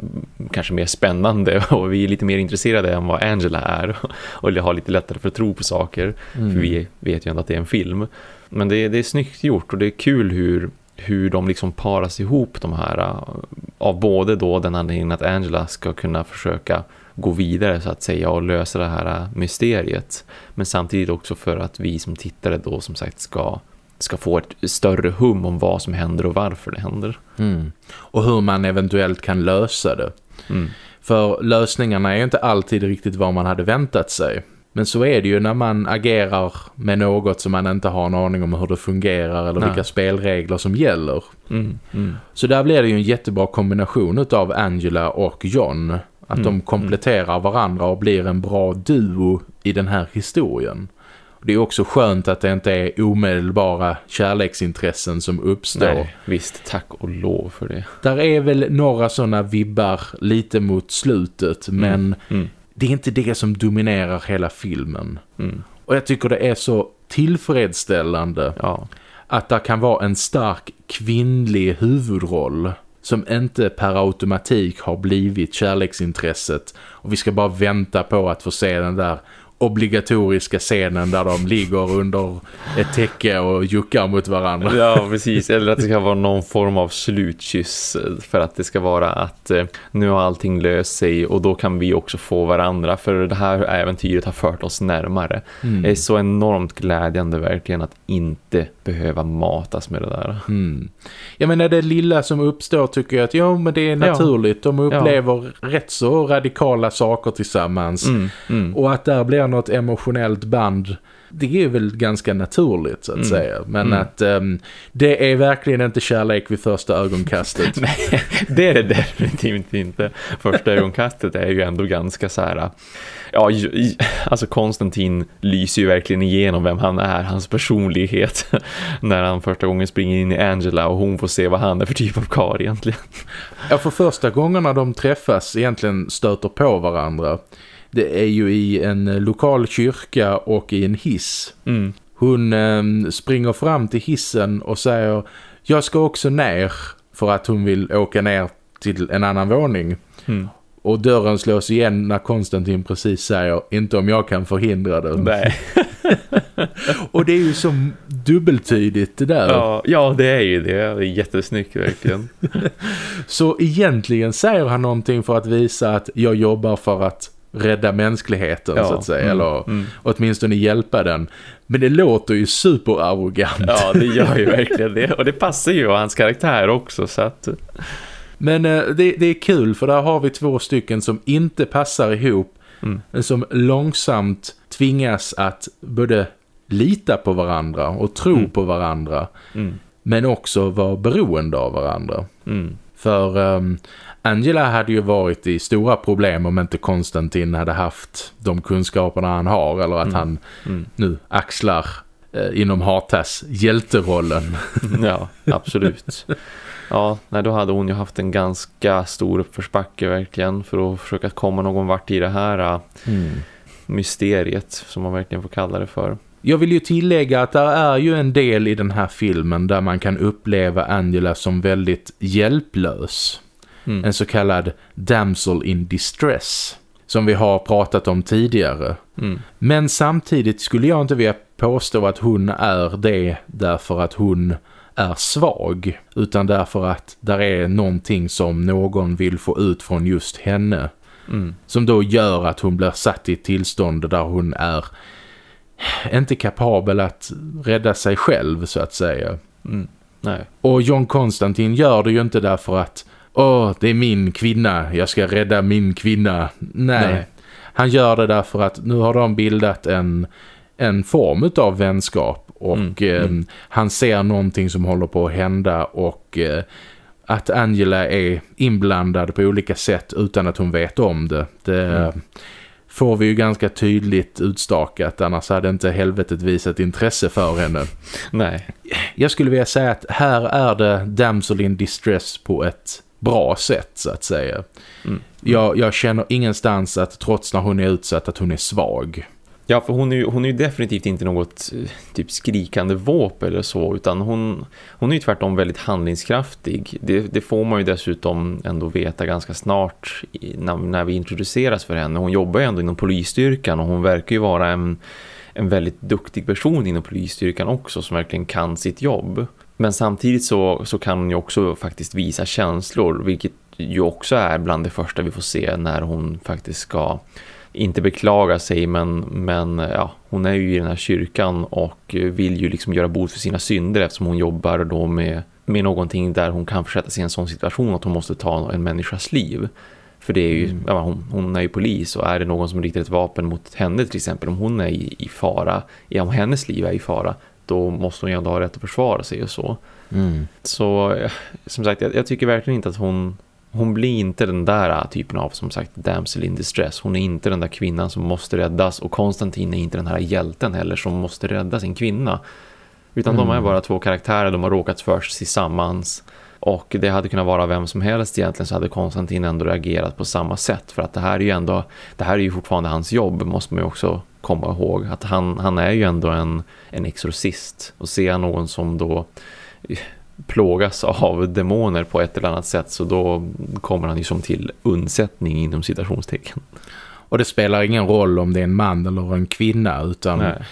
kanske mer spännande och vi är lite mer intresserade än vad Angela är och har lite lättare för att tro på saker, Mm. för vi vet ju ändå att det är en film. Men det är, det är snyggt gjort och det är kul hur, hur de liksom paras ihop de här uh, av både då den anledningen att Angela ska kunna försöka gå vidare så att säga och lösa det här uh, mysteriet. Men samtidigt också för att vi som tittare då som sagt ska, ska få ett större hum om vad som händer och varför det händer. Mm. Och hur man eventuellt kan lösa det. Mm. För lösningarna är ju inte alltid riktigt vad man hade väntat sig. Men så är det ju när man agerar med något som man inte har en aning om hur det fungerar eller Nej. vilka spelregler som gäller. Mm. Mm. Så där blir det ju en jättebra kombination av Angela och John. Att Mm, de kompletterar varandra och blir en bra duo i den här historien. Det är också skönt att det inte är omedelbara kärleksintressen som uppstår. Nej, visst, tack och lov för det. Där är väl några sådana vibbar lite mot slutet men Mm. Det är inte det som dominerar hela filmen. Mm. Och jag tycker det är så tillfredsställande Ja. att det kan vara en stark kvinnlig huvudroll som inte per automatik har blivit kärleksintresset och vi ska bara vänta på att få se den där obligatoriska scenen där de ligger under ett täcke och juckar mot varandra. Ja, precis. Eller att det ska vara någon form av slutkyss för att det ska vara att eh, nu har allting löst sig och då kan vi också få varandra för det här äventyret har fört oss närmare. Mm. Det är så enormt glädjande verkligen att inte behöva matas med det där. Mm. Jag menar det lilla som uppstår tycker jag att ja men det är naturligt. De upplever rätt så radikala saker tillsammans. Mm, mm. Och att där blir något emotionellt band det är väl ganska naturligt så att Mm. säga. Men Mm. att ehm, det är verkligen inte kärlek vid första ögonkastet. Nej, det är det definitivt inte. Första ögonkastet är ju ändå ganska så här. Ja, alltså Konstantin lyser ju verkligen igenom vem han är, hans personlighet. När han första gången springer in i Angela och hon får se vad han är för typ av karl egentligen. Ja, för första gångerna de träffas egentligen stöter på varandra. Det är ju i en lokal kyrka och i en hiss. Mm. Hon ehm, springer fram till hissen och säger Jag ska också ner för att hon vill åka ner till en annan våning. Mm. Och dörren slås igen när Konstantin precis säger Inte om jag kan förhindra det. Nej. Och det är ju så dubbeltydigt det där. Ja, ja, det är ju det. Det är jättesnyggt verkligen. Så egentligen säger han någonting för att visa att jag jobbar för att rädda mänskligheten Ja, så att säga. mm, eller mm. åtminstone hjälpa den. Men det låter ju superarrogant. Ja, det gör ju verkligen det. Och det passar ju hans karaktär också så att... Men eh, det, det är kul för där har vi två stycken som inte passar ihop. Mm. Men som långsamt tvingas att både lita på varandra och tro Mm. på varandra. Mm. Men också vara beroende av varandra. Mm. För ehm, Angela hade ju varit i stora problem om inte Konstantin hade haft de kunskaperna han har. Eller att Mm. han Mm. nu axlar eh, inom Hartas hjälterollen. Ja, absolut. Ja, nej, då hade hon ju haft en ganska stor uppförsbacke verkligen för att försöka komma någon vart i det här äh, mysteriet som man verkligen får kalla det för. Jag vill ju tillägga att det är ju en del i den här filmen där man kan uppleva Angela som väldigt hjälplös. Mm. En så kallad damsel in distress som vi har pratat om tidigare. Mm. Men samtidigt skulle jag inte vilja påstå att hon är det därför att hon är svag utan därför att där är någonting som någon vill få ut från just henne mm. som då gör att hon blir satt i ett tillstånd där hon är inte kapabel att rädda sig själv så att säga. Mm. Och John Konstantin gör det ju inte därför att åh, det är min kvinna, jag ska rädda min kvinna. Nej. Nej. Han gör det därför att nu har de bildat en, en form av vänskap och mm. Eh, mm. han ser någonting som håller på att hända och eh, att Angela är inblandad på olika sätt utan att hon vet om det. Det mm. får vi ju ganska tydligt utstakat annars hade inte helvetet visat intresse för henne. Nej. Jag skulle vilja säga att här är det damsel in distress på ett bra sätt så att säga. Mm. Jag, jag känner ingenstans att trots när hon är utsatt att hon är svag. Ja, för hon är, ju, hon är ju definitivt inte något eh, typ skrikande våp eller så utan hon, hon är ju tvärtom väldigt handlingskraftig. Det, det får man ju dessutom ändå veta ganska snart när, när vi introduceras för henne. Hon jobbar ju ändå inom polisstyrkan och hon verkar ju vara en, en väldigt duktig person inom polisstyrkan också som verkligen kan sitt jobb. Men samtidigt så, så kan hon ju också faktiskt visa känslor vilket ju också är bland det första vi får se när hon faktiskt ska inte beklaga sig men, men ja, hon är ju i den här kyrkan och vill ju liksom göra bot för sina synder eftersom hon jobbar då med, med någonting där hon kan försätta sig i en sån situation att hon måste ta en människas liv. För det är ju, mm. ja, hon, hon, är ju polis och är det någon som riktar ett vapen mot henne till exempel, om hon är i, i fara, ja, om hennes liv är i fara, då måste hon ju ändå ha rätt att försvara sig och så. Mm. Så som sagt, jag, jag, tycker verkligen inte att hon hon blir inte den där typen av som sagt damsel in distress. Hon är inte den där kvinnan som måste räddas och Konstantin är inte den här hjälten heller som måste rädda sin kvinna. Utan mm. de är bara två karaktärer, de har råkat först tillsammans. Och det hade kunnat vara vem som helst egentligen så hade Konstantin ändå reagerat på samma sätt. För att det här är ju ändå, det här är ju fortfarande hans jobb måste man ju också komma ihåg. Att han, han är ju ändå en, en exorcist. Och ser någon som då plågas av demoner på ett eller annat sätt så då kommer han ju som till undsättning inom citationstecken. Och det spelar ingen roll om det är en man eller en kvinna utan Nej,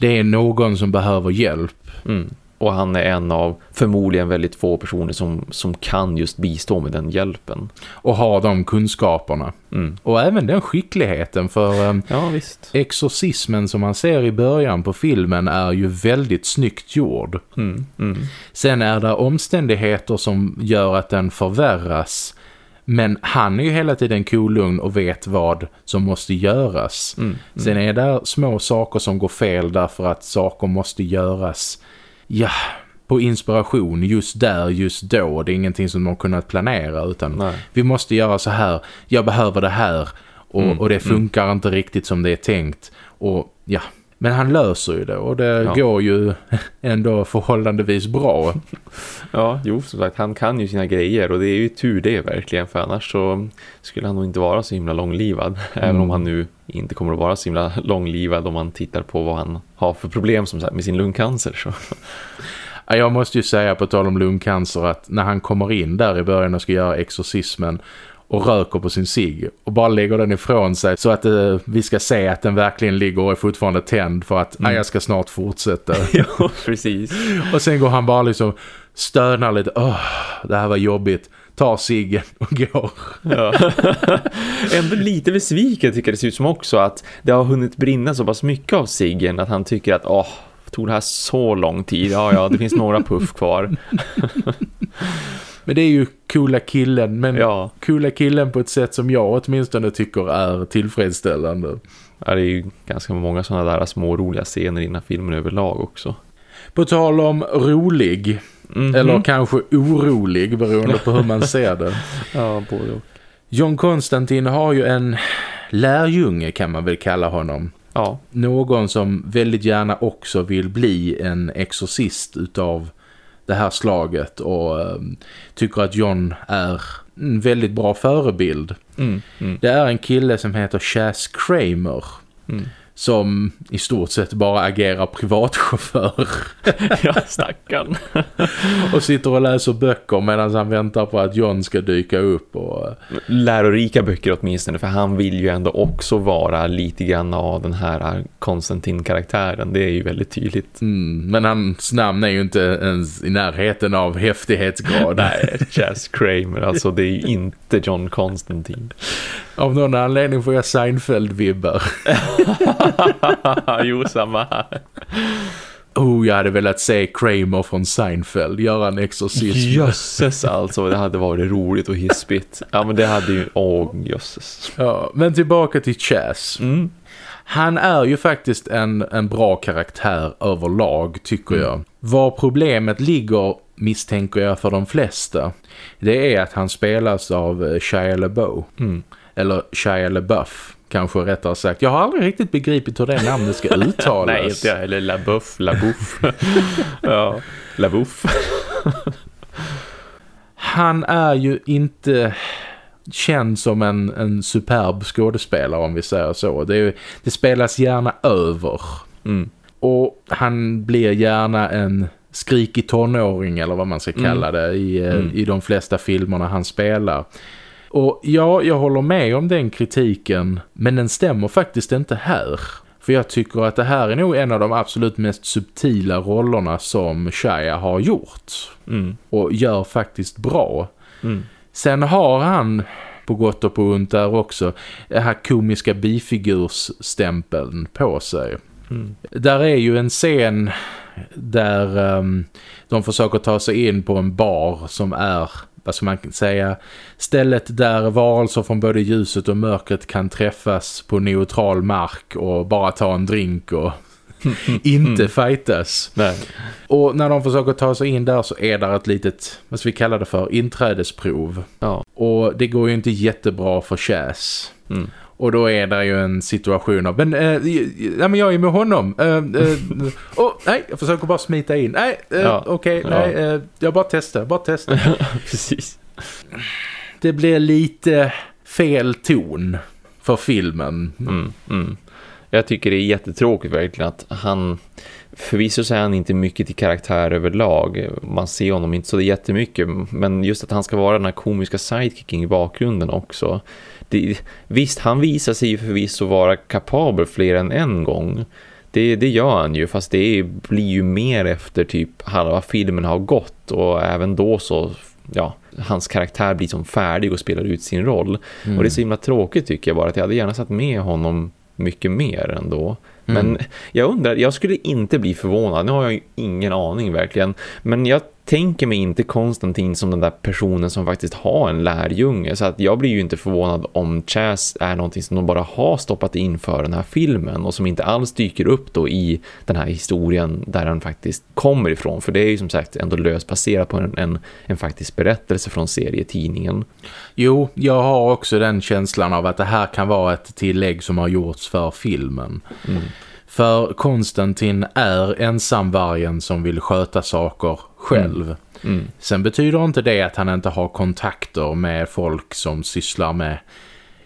det är någon som behöver hjälp. Mm. Och han är en av förmodligen väldigt få personer som, som kan just bistå med den hjälpen. Och har de kunskaperna. Mm. Och även den skickligheten för um, ja, visst. exorcismen som man ser i början på filmen är ju väldigt snyggt gjord. Mm. Mm. Sen är det omständigheter som gör att den förvärras. Men han är ju hela tiden kolugn och vet vad som måste göras. Mm, mm. Sen är det små saker som går fel därför att saker måste göras ja, på inspiration just där, just då. Det är ingenting som de kunnat planera utan Nej. vi måste göra så här. Jag behöver det här och, mm, och det mm. funkar mm. inte riktigt som det är tänkt. Och ja, men han löser ju det och det ja. går ju ändå förhållandevis bra. Ja, jo, som sagt, han kan ju sina grejer och det är ju tur det verkligen för annars så skulle han nog inte vara så himla långlivad. Mm. Även om han nu inte kommer att vara så himla långlivad om man tittar på vad han har för problem som sagt, med sin lungcancer. Så. Jag måste ju säga på tal om lungcancer att när han kommer in där i början och ska göra exorcismen och röker på sin cigg och bara lägger den ifrån sig så att uh, vi ska se att den verkligen ligger och är fortfarande tänd för att mm. jag ska snart fortsätta. ja, precis. och sen går han bara liksom stönar lite. Åh, det här var jobbigt. Tar ciggen och går. Ja. Ändå lite besviken tycker det ser ut som också att det har hunnit brinna så pass mycket av ciggen att han tycker att åh, tog det här så lång tid? Ja, ja, det finns några puff kvar. Men det är ju coola killen, men ja. coola killen på ett sätt som jag åtminstone tycker är tillfredsställande. Ja, det är ju ganska många sådana där små roliga scener i den här filmen överlag också. På tal om rolig, mm -hmm. eller kanske orolig beroende på hur man ser det. ja, både och. John Konstantin har ju en lärjunge kan man väl kalla honom. Ja. Någon som väldigt gärna också vill bli en exorcist utav det här slaget och äh, tycker att John är en väldigt bra förebild. Mm, mm. Det är en kille som heter Chas Kramer. Mm. Som i stort sett bara agerar privatchaufför. ja, stackarn. och sitter och läser böcker medan han väntar på att John ska dyka upp. Och... Lärorika böcker åtminstone, för han vill ju ändå också vara lite grann av den här Konstantin-karaktären. Det är ju väldigt tydligt. Mm, men hans namn är ju inte ens i närheten av häftighetsgrad. Nej, Chas Kramer, alltså det är ju inte John Constantine. Av någon anledning får jag Seinfeld-vibbar. jo, samma här. Oh, jag hade velat se Kramer från Seinfeld göra en exorcism. Jösses alltså, det hade varit roligt och hispigt. Ja, men det hade ju, åh, oh, jösses. Ja, men tillbaka till Chas. Mm. Han är ju faktiskt en, en bra karaktär överlag, tycker mm. jag. Var problemet ligger, misstänker jag för de flesta, det är att han spelas av Shia LaBeouf. Mm. Eller Shia LaBeouf kanske rättare sagt. Jag har aldrig riktigt begripit hur det namnet ska uttalas. Nej, inte jag. Eller LaBeouf, LaBeouf. ja, LaBeouf. Han är ju inte känd som en, en superb skådespelare om vi säger så. Det, det spelas gärna över. Mm. Och han blir gärna en skrikig tonåring eller vad man ska kalla mm. det i, eh, mm. i de flesta filmerna han spelar. Och ja, jag håller med om den kritiken, men den stämmer faktiskt inte här. För jag tycker att det här är nog en av de absolut mest subtila rollerna som Shia har gjort. Mm. Och gör faktiskt bra. Mm. Sen har han på gott och på ont där också den här komiska bifigursstämpeln på sig. Mm. Där är ju en scen där um, de försöker ta sig in på en bar som är vad ska man säga, stället där varelser från både ljuset och mörkret kan träffas på neutral mark och bara ta en drink och inte mm. fightas. Nej. Och när de försöker ta sig in där så är det ett litet, vad ska vi kalla det för, inträdesprov. Ja. Och det går ju inte jättebra för Chas. Mm. Och då är det ju en situation av, men, äh, ja, men jag är med honom. Äh, oh, nej, jag försöker bara smita in. Nej, äh, ja. okej, okay, nej, ja. jag bara testar, bara testar. Precis. Det blir lite fel ton för filmen. Mm, mm. Jag tycker det är jättetråkigt verkligen att han... Förvisso säger han inte mycket till karaktär överlag. Man ser honom inte så jättemycket. Men just att han ska vara den här komiska sidekicken i bakgrunden också det, visst, han visar sig ju förvisso vara kapabel fler än en gång. Det, det gör han ju, fast det blir ju mer efter typ halva filmen har gått och även då så, ja, hans karaktär blir som färdig och spelar ut sin roll. Mm. Och det är så himla tråkigt tycker jag bara att jag hade gärna satt med honom mycket mer ändå. Men mm. jag undrar, jag skulle inte bli förvånad. Nu har jag ju ingen aning verkligen. Men jag tänker mig inte Konstantin som den där personen som faktiskt har en lärjunge. Så att jag blir ju inte förvånad om Chas är någonting som de bara har stoppat in för den här filmen. Och som inte alls dyker upp då i den här historien där han faktiskt kommer ifrån. För det är ju som sagt ändå löst baserat på en, en, en faktisk berättelse från serietidningen. Jo, jag har också den känslan av att det här kan vara ett tillägg som har gjorts för filmen. Mm. För Konstantin är ensamvargen som vill sköta saker själv. Mm. Mm. Sen betyder inte det att han inte har kontakter med folk som sysslar med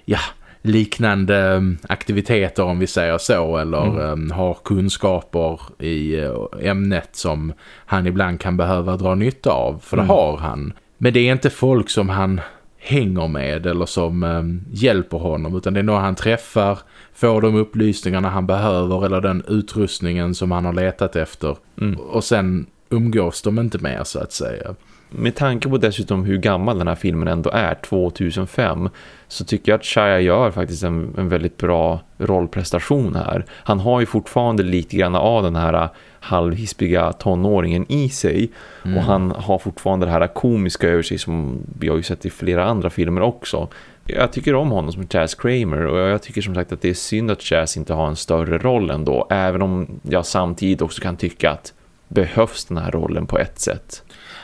ja, liknande mm, aktiviteter om vi säger så eller mm. um, har kunskaper i uh, ämnet som han ibland kan behöva dra nytta av för det mm. har han. Men det är inte folk som han hänger med eller som um, hjälper honom utan det är några han träffar, får de upplysningarna han behöver eller den utrustningen som han har letat efter mm. och sen umgås de inte mer så att säga. Med tanke på dessutom hur gammal den här filmen ändå är, 2005, så tycker jag att Shia gör faktiskt en, en väldigt bra rollprestation här. Han har ju fortfarande lite grann av den här halvhispiga tonåringen i sig mm. och han har fortfarande det här komiska över sig som vi har ju sett i flera andra filmer också. Jag tycker om honom som Chaz Kramer och jag tycker som sagt att det är synd att Chaz inte har en större roll ändå även om jag samtidigt också kan tycka att behövs den här rollen på ett sätt.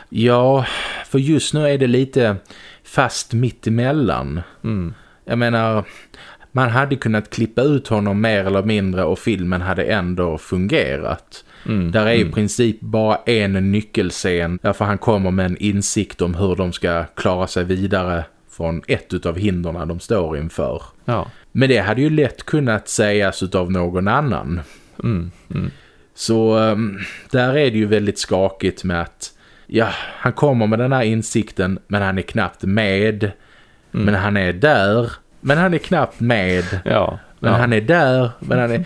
Ja, för just nu är det lite fast mitt emellan. Mm. Jag menar, man hade kunnat klippa ut honom mer eller mindre och filmen hade ändå fungerat. Mm. Där är i mm. princip bara en nyckelscen därför han kommer med en insikt om hur de ska klara sig vidare från ett av hinderna de står inför. Ja. Men det hade ju lätt kunnat sägas av någon annan. Mm, mm. Så um, där är det ju väldigt skakigt med att ja, han kommer med den här insikten men han är knappt med. Mm. Men han är där, men han är knappt med. Ja, men ja. han är där, men han är...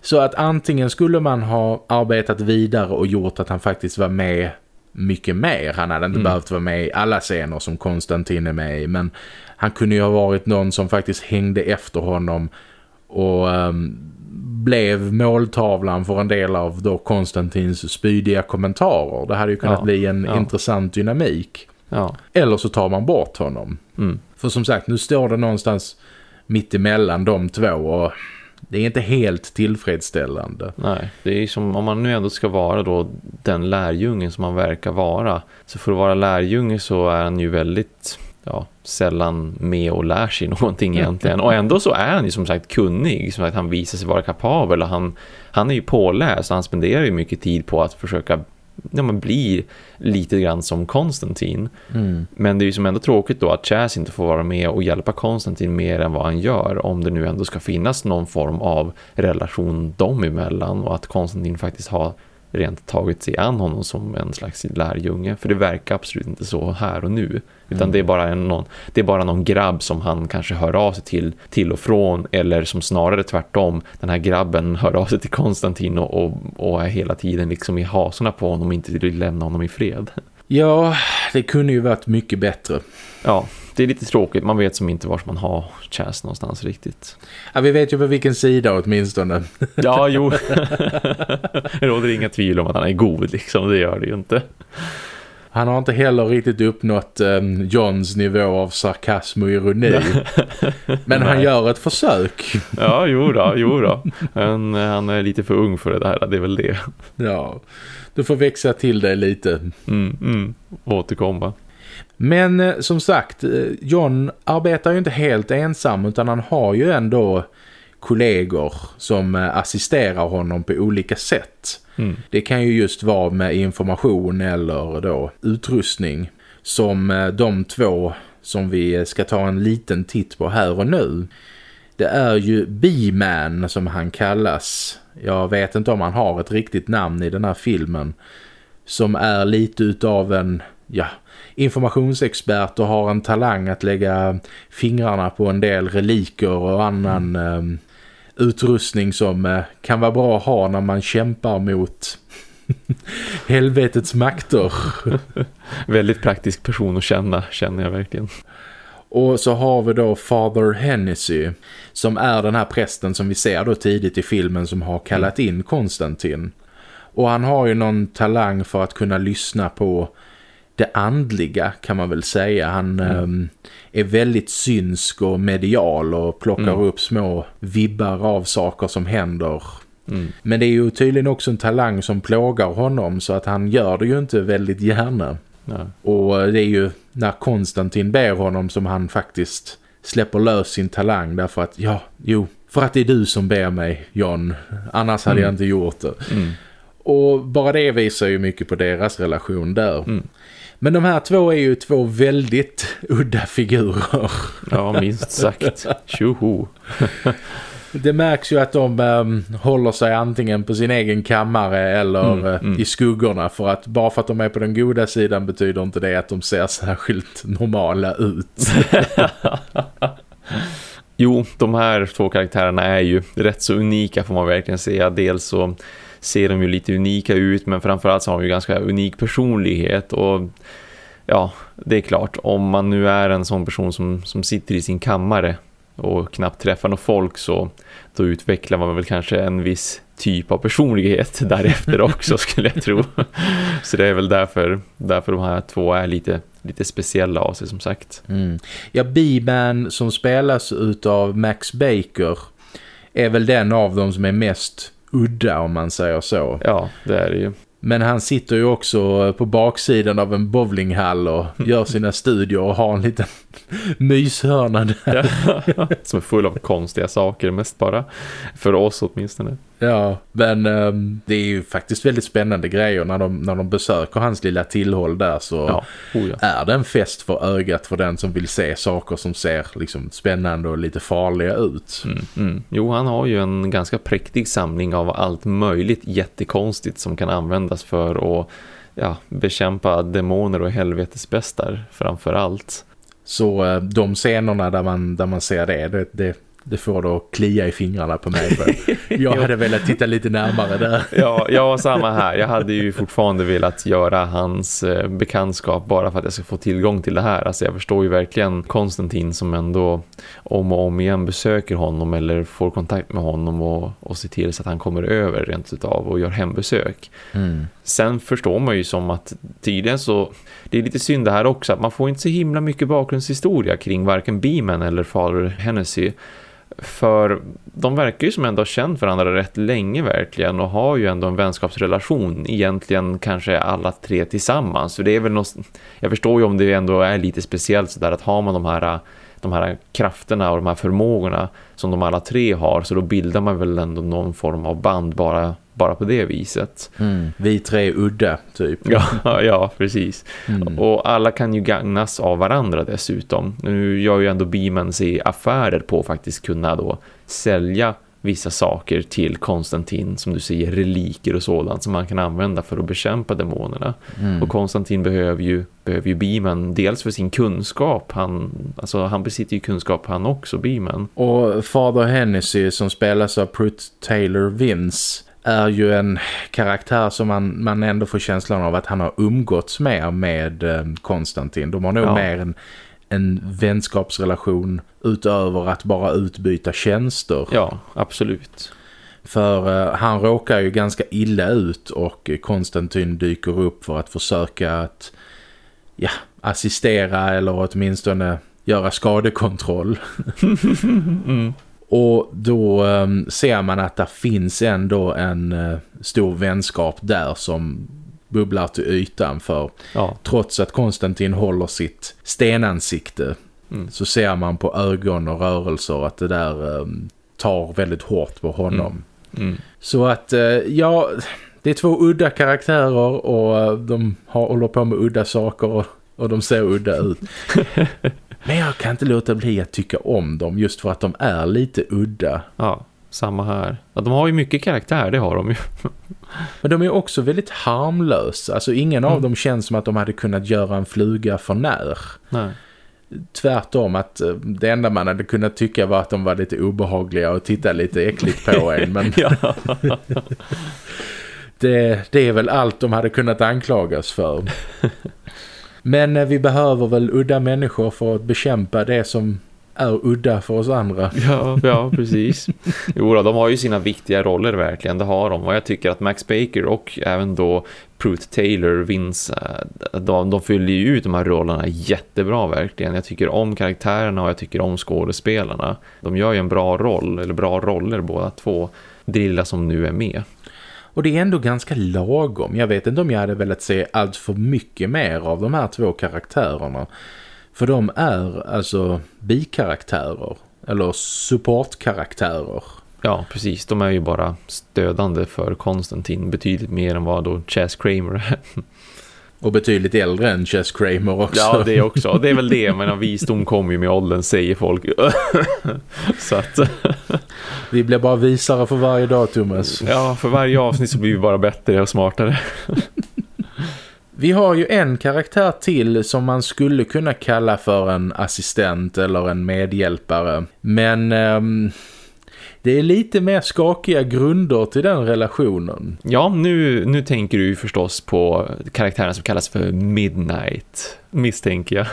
Så att antingen skulle man ha arbetat vidare och gjort att han faktiskt var med mycket mer. Han hade inte mm. behövt vara med i alla scener som Konstantin är med i. Men han kunde ju ha varit någon som faktiskt hängde efter honom och um, blev måltavlan för en del av då Konstantins spydiga kommentarer. Det hade ju kunnat ja, bli en ja. intressant dynamik. Ja. Eller så tar man bort honom. Mm. För som sagt, nu står det någonstans mitt emellan de två och det är inte helt tillfredsställande. Nej, det är som om man nu ändå ska vara då den lärjungen som man verkar vara. Så för att vara lärjunge så är han ju väldigt ja, sällan med och lär sig någonting egentligen. Och ändå så är han ju som sagt kunnig, som att han visar sig vara kapabel och han, han är ju påläst och han spenderar ju mycket tid på att försöka ja, man blir lite grann som Konstantin. Mm. Men det är ju som ändå tråkigt då att Chas inte får vara med och hjälpa Konstantin mer än vad han gör om det nu ändå ska finnas någon form av relation dem emellan och att Konstantin faktiskt har rent tagit sig an honom som en slags lärjunge. För det verkar absolut inte så här och nu. Utan mm. det, är bara en, någon, det är bara någon grabb som han kanske hör av sig till till och från. Eller som snarare tvärtom. Den här grabben hör av sig till Konstantin och, och, och är hela tiden liksom i hasorna på honom och inte vill lämna honom i fred. Ja, det kunde ju varit mycket bättre. Ja, det är lite tråkigt. Man vet som inte var man har Chas någonstans riktigt. Ja, vi vet ju på vilken sida åtminstone. Ja, jo. det råder inga tvivel om att han är god liksom. Det gör det ju inte. Han har inte heller riktigt uppnått um, Johns nivå av sarkasm och ironi. Men han gör ett försök. ja, jo då, jo då. Men eh, han är lite för ung för det där, det är väl det. Ja, du får växa till dig lite. Mm, mm. Återkomma. Men eh, som sagt, eh, John arbetar ju inte helt ensam utan han har ju ändå kollegor som eh, assisterar honom på olika sätt. Mm. Det kan ju just vara med information eller då utrustning som de två som vi ska ta en liten titt på här och nu. Det är ju B-Man som han kallas. Jag vet inte om han har ett riktigt namn i den här filmen. Som är lite utav en, ja, informationsexpert och har en talang att lägga fingrarna på en del reliker och annan mm. eh, utrustning som eh, kan vara bra att ha när man kämpar mot helvetets makter. Väldigt praktisk person att känna, känner jag verkligen. Och så har vi då Father Hennessy som är den här prästen som vi ser då tidigt i filmen som har kallat in Konstantin. Och han har ju någon talang för att kunna lyssna på det andliga kan man väl säga. Han mm. um, är väldigt synsk och medial och plockar mm. upp små vibbar av saker som händer. Mm. Men det är ju tydligen också en talang som plågar honom så att han gör det ju inte väldigt gärna. Ja. Och det är ju när Konstantin ber honom som han faktiskt släpper lös sin talang därför att, ja, jo, för att det är du som ber mig, John. Annars hade jag mm. inte gjort det. Mm. Och bara det visar ju mycket på deras relation där. Mm. Men de här två är ju två väldigt udda figurer. Ja, minst sagt. Tjoho. Det märks ju att de um, håller sig antingen på sin egen kammare eller mm, uh, mm. i skuggorna. För att bara för att de är på den goda sidan betyder inte det att de ser särskilt normala ut. jo, de här två karaktärerna är ju rätt så unika får man verkligen säga. Dels så ser de ju lite unika ut men framförallt så har de ju ganska unik personlighet och ja, det är klart om man nu är en sån person som, som sitter i sin kammare och knappt träffar någon folk så då utvecklar man väl kanske en viss typ av personlighet därefter också skulle jag tro. Så det är väl därför, därför de här två är lite, lite speciella av sig som sagt. Mm. Ja, B-Man som spelas av Max Baker är väl den av dem som är mest udda om man säger så. Ja, det är det ju. Men han sitter ju också på baksidan av en bowlinghall och gör sina studier och har en liten myshörna där. som är full av konstiga saker, mest bara för oss åtminstone. Ja, men um, det är ju faktiskt väldigt spännande grejer när de, när de besöker hans lilla tillhåll där så ja. Oh, ja. är det en fest för ögat för den som vill se saker som ser liksom spännande och lite farliga ut. Mm, mm. Jo, han har ju en ganska präktig samling av allt möjligt jättekonstigt som kan användas för att ja, bekämpa demoner och helvetesbästar framför allt. Så eh, de scenerna där man, där man ser det, det, det det får då klia i fingrarna på mig för jag hade velat titta lite närmare där. ja, jag samma här. Jag hade ju fortfarande velat göra hans eh, bekantskap bara för att jag ska få tillgång till det här. Alltså jag förstår ju verkligen Konstantin som ändå om och om igen besöker honom eller får kontakt med honom och, och ser till så att han kommer över rent utav och gör hembesök. Mm. Sen förstår man ju som att tydligen så det är lite synd det här också att man får inte så himla mycket bakgrundshistoria kring varken Beeman eller Father Hennessy för de verkar ju som ändå ha känt varandra rätt länge verkligen och har ju ändå en vänskapsrelation egentligen kanske alla tre tillsammans. Så det är väl något, jag förstår ju om det ändå är lite speciellt sådär att har man de här, de här krafterna och de här förmågorna som de alla tre har så då bildar man väl ändå någon form av band bara bara på det viset. Mm. Vi tre udda typ. Ja, ja precis. Mm. Och alla kan ju gagnas av varandra dessutom. Nu gör ju ändå Beeman sig affärer på att faktiskt kunna då sälja vissa saker till Konstantin som du säger reliker och sådant som man kan använda för att bekämpa demonerna. Mm. Och Konstantin behöver ju, behöver ju Beeman dels för sin kunskap. Han, alltså, han besitter ju kunskap han också, Beeman. Och Father Hennessy som spelas av Prut Taylor Vince är ju en karaktär som man, man ändå får känslan av att han har umgåtts med med eh, Konstantin. De har nog ja. mer en, en vänskapsrelation utöver att bara utbyta tjänster. Ja, absolut. För uh, han råkar ju ganska illa ut och Konstantin dyker upp för att försöka att ja, assistera eller åtminstone göra skadekontroll. mm. Och då um, ser man att det finns ändå en uh, stor vänskap där som bubblar till ytan för ja. trots att Konstantin håller sitt stenansikte mm. så ser man på ögon och rörelser att det där um, tar väldigt hårt på honom. Mm. Mm. Så att uh, ja, det är två udda karaktärer och uh, de har, håller på med udda saker och, och de ser udda ut. Men jag kan inte låta bli att tycka om dem just för att de är lite udda. Ja, samma här. Ja, de har ju mycket karaktär, det har de ju. Men de är också väldigt harmlösa. Alltså ingen mm. av dem känns som att de hade kunnat göra en fluga för när. Nej. Tvärtom att eh, det enda man hade kunnat tycka var att de var lite obehagliga och titta lite äckligt på en. Men det, det är väl allt de hade kunnat anklagas för. Men eh, vi behöver väl udda människor för att bekämpa det som är udda för oss andra. Ja, ja precis. Jo, då, de har ju sina viktiga roller verkligen, det har de. Och jag tycker att Max Baker och även då Prut Taylor, Vince, eh, de, de fyller ju ut de här rollerna jättebra verkligen. Jag tycker om karaktärerna och jag tycker om skådespelarna. De gör ju en bra roll, eller bra roller båda två, det lilla som nu är med. Och det är ändå ganska lagom. Jag vet inte om jag hade velat se allt för mycket mer av de här två karaktärerna. För de är alltså bikaraktärer. Eller supportkaraktärer. Ja, precis. De är ju bara stödande för Konstantin betydligt mer än vad då Chas Kramer är. Och betydligt äldre än Chess Kramer också. Ja, det också. Det är väl det. Men visdom kommer ju med åldern, säger folk. så att... vi blir bara visare för varje dag, Thomas. Ja, för varje avsnitt så blir vi bara bättre och smartare. Vi har ju en karaktär till som man skulle kunna kalla för en assistent eller en medhjälpare. Men... Um det är lite mer skakiga grunder till den relationen. Ja, nu, nu tänker du förstås på karaktären som kallas för Midnight, misstänker jag.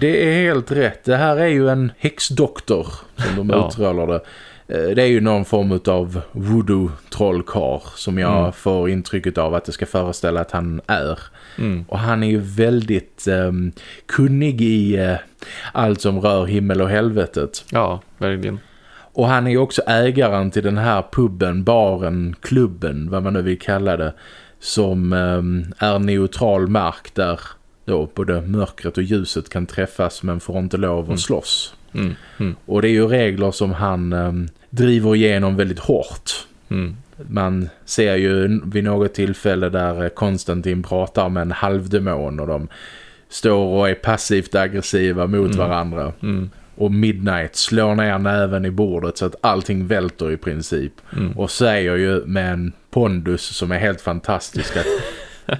Det är helt rätt. Det här är ju en häxdoktor som de ja. utrollar det. Eh, det är ju någon form av voodoo-trollkar som jag mm. får intrycket av att det ska föreställa att han är. Mm. Och han är ju väldigt um, kunnig i uh, allt som rör himmel och helvetet. Ja, verkligen. Och han är ju också ägaren till den här puben, baren, klubben, vad man nu vill kalla det. Som um, är neutral mark där då både mörkret och ljuset kan träffas men får inte lov att Mm. slåss. Mm. Mm. Och det är ju regler som han um, driver igenom väldigt hårt. Mm. Man ser ju vid något tillfälle där eh, Konstantin pratar med en halvdemon och de står och är passivt aggressiva mot Mm. varandra. Och Midnight slår ner näven i bordet så att allting välter i princip. Mm. Och säger ju med en pondus som är helt fantastisk att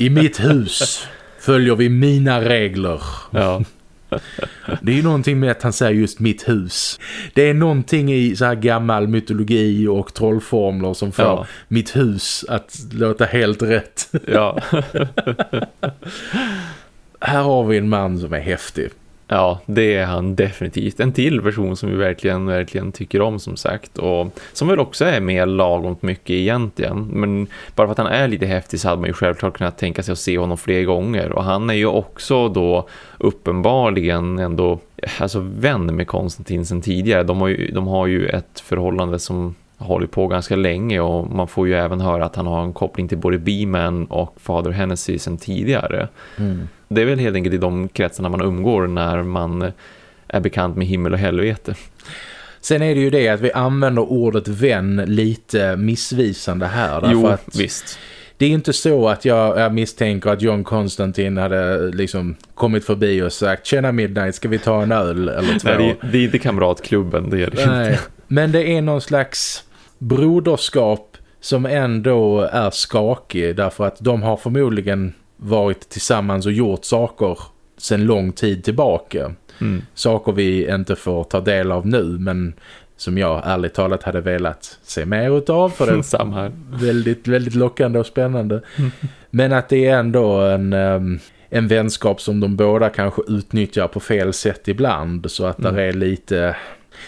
i mitt hus följer vi mina regler. Ja. Det är ju någonting med att han säger just mitt hus. Det är någonting i så här gammal mytologi och trollformler som får Ja. mitt hus att låta helt rätt. Ja. Här har vi en man som är häftig. Ja, det är han definitivt. En till person som vi verkligen, verkligen tycker om som sagt. Och som väl också är mer lagomt mycket egentligen. Men bara för att han är lite häftig så hade man ju självklart kunnat tänka sig att se honom fler gånger. Och han är ju också då uppenbarligen ändå alltså vän med Konstantin sen tidigare. De har ju, de har ju ett förhållande som håller på ganska länge och man får ju även höra att han har en koppling till både Beeman och Father Hennessy sen tidigare. Mm. Det är väl helt enkelt i de kretsarna man umgår när man är bekant med himmel och helvete. Sen är det ju det att vi använder ordet vän lite missvisande här. Därför Jo, att visst. Det är inte så att jag, jag misstänker att John Constantine hade liksom kommit förbi och sagt Tjena Midnight, ska vi ta en öl eller två? Nej, det, det är inte kamratklubben, det är det Nej. inte. Men det är någon slags broderskap som ändå är skakig därför att de har förmodligen varit tillsammans och gjort saker sedan lång tid tillbaka. Mm. Saker vi inte får ta del av nu men som jag ärligt talat hade velat se mer utav för det här. väldigt, väldigt lockande och spännande. Men att det är ändå en, ehm, en vänskap som de båda kanske utnyttjar på fel sätt ibland. Så att Mm. där är lite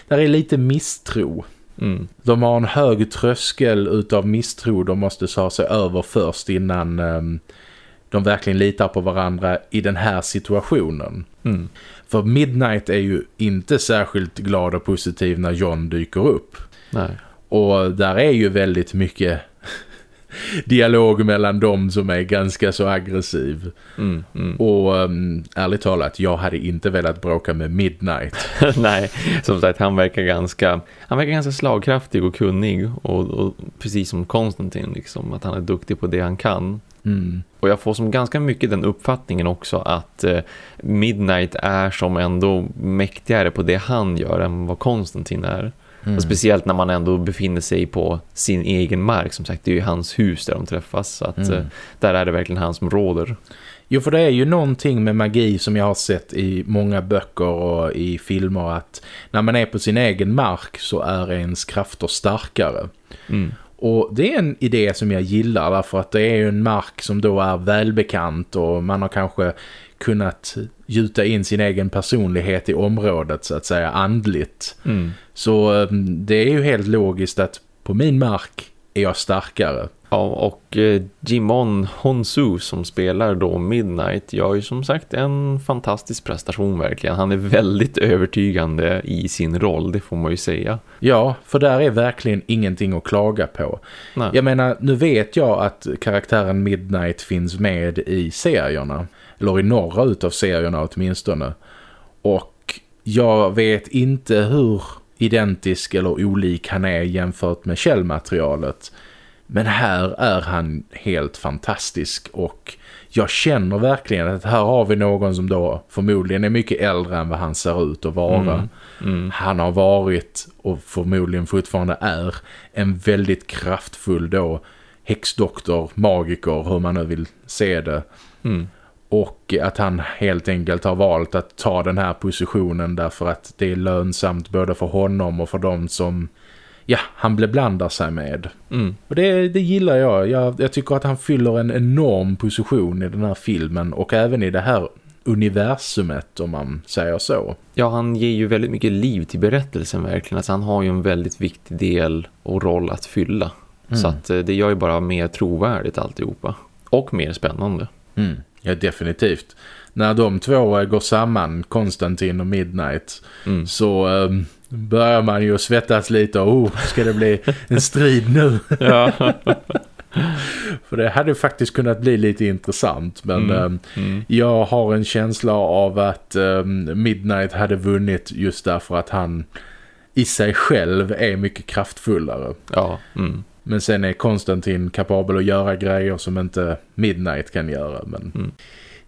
där är lite misstro. Mm. De har en hög tröskel utav misstro de måste ta sig över först innan ehm, de verkligen litar på varandra i den här situationen. Mm. För Midnight är ju inte särskilt glad och positiv när John dyker upp. Nej. Och där är ju väldigt mycket dialog mellan dem som är ganska så aggressiv. Mm. Mm. Och um, ärligt talat, jag hade inte velat bråka med Midnight. Nej, som sagt, han verkar ganska han verkar ganska slagkraftig och kunnig och, och precis som Konstantin liksom, att han är duktig på det han kan. Mm. Och jag får som ganska mycket den uppfattningen också att eh, Midnight är som ändå mäktigare på det han gör än vad Konstantin är. Mm. Speciellt när man ändå befinner sig på sin egen mark. Som sagt, det är ju hans hus där de träffas. Så att Mm. eh, där är det verkligen han som råder. Jo, för det är ju någonting med magi som jag har sett i många böcker och i filmer att när man är på sin egen mark så är ens krafter starkare. Mm. Och det är en idé som jag gillar därför att det är ju en mark som då är välbekant och man har kanske kunnat gjuta in sin egen personlighet i området så att säga andligt. Mm. Så eh, det är ju helt logiskt att på min mark är jag starkare. Ja, och eh, Jimon Honsu som spelar då Midnight gör ju som sagt en fantastisk prestation verkligen. Han är väldigt övertygande i sin roll, det får man ju säga. Ja, för där är verkligen ingenting att klaga på. Nej. Jag menar, nu vet jag att karaktären Midnight finns med i serierna. Eller i några utav serierna åtminstone. Och jag vet inte hur identisk eller olik han är jämfört med källmaterialet. Men här är han helt fantastisk och jag känner verkligen att här har vi någon som då förmodligen är mycket äldre än vad han ser ut att vara. Mm. Mm. Han har varit och förmodligen fortfarande är en väldigt kraftfull då häxdoktor, magiker, hur man nu vill se det. Mm. Och att han helt enkelt har valt att ta den här positionen därför att det är lönsamt både för honom och för dem som ja, han beblandar sig med. Mm. Och det, det gillar jag. jag. Jag tycker att han fyller en enorm position i den här filmen och även i det här universumet om man säger så. Ja, han ger ju väldigt mycket liv till berättelsen verkligen. Alltså, han har ju en väldigt viktig del och roll att fylla. Mm. Så att eh, det gör ju bara mer trovärdigt alltihopa. Och mer spännande. Mm, ja, definitivt. När de två går samman, Konstantin och Midnight, Mm. så eh, börjar man ju svettas lite. Oh, ska det bli en strid nu? Ja. För det hade faktiskt kunnat bli lite intressant. Men mm. Um, mm. jag har en känsla av att um, Midnight hade vunnit just därför att han i sig själv är mycket kraftfullare. Ja, mm. Men sen är Konstantin kapabel att göra grejer som inte Midnight kan göra. Men mm.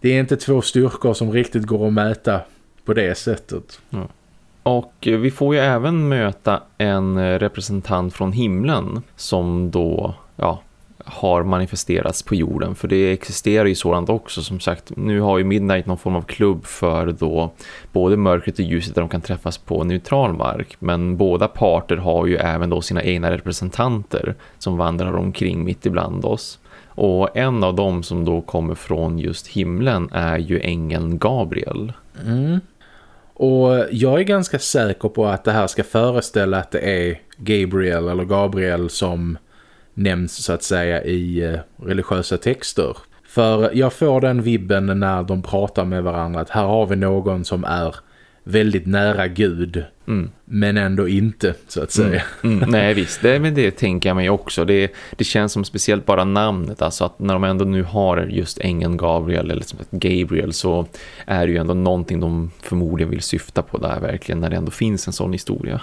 det är inte två styrkor som riktigt går att mäta på det sättet. Ja. Och vi får ju även möta en representant från himlen som då ja, har manifesterats på jorden. För det existerar ju sådant också som sagt. Nu har ju Midnight någon form av klubb för då både mörkret och ljuset där de kan träffas på neutral mark. Men båda parter har ju även då sina egna representanter som vandrar omkring mitt ibland oss. Och en av dem som då kommer från just himlen är ju ängeln Gabriel. Mm. Och jag är ganska säker på att det här ska föreställa att det är Gabriel eller Gabriel som nämns så att säga i eh, religiösa texter. För jag får den vibben när de pratar med varandra att här har vi någon som är väldigt nära Gud mm. men ändå inte så att säga. Mm. Mm. Nej visst, det, men det tänker jag mig också. Det, det känns som speciellt bara namnet, alltså att när de ändå nu har just ängeln Gabriel eller som Gabriel så är det ju ändå någonting de förmodligen vill syfta på där verkligen när det ändå finns en sån historia.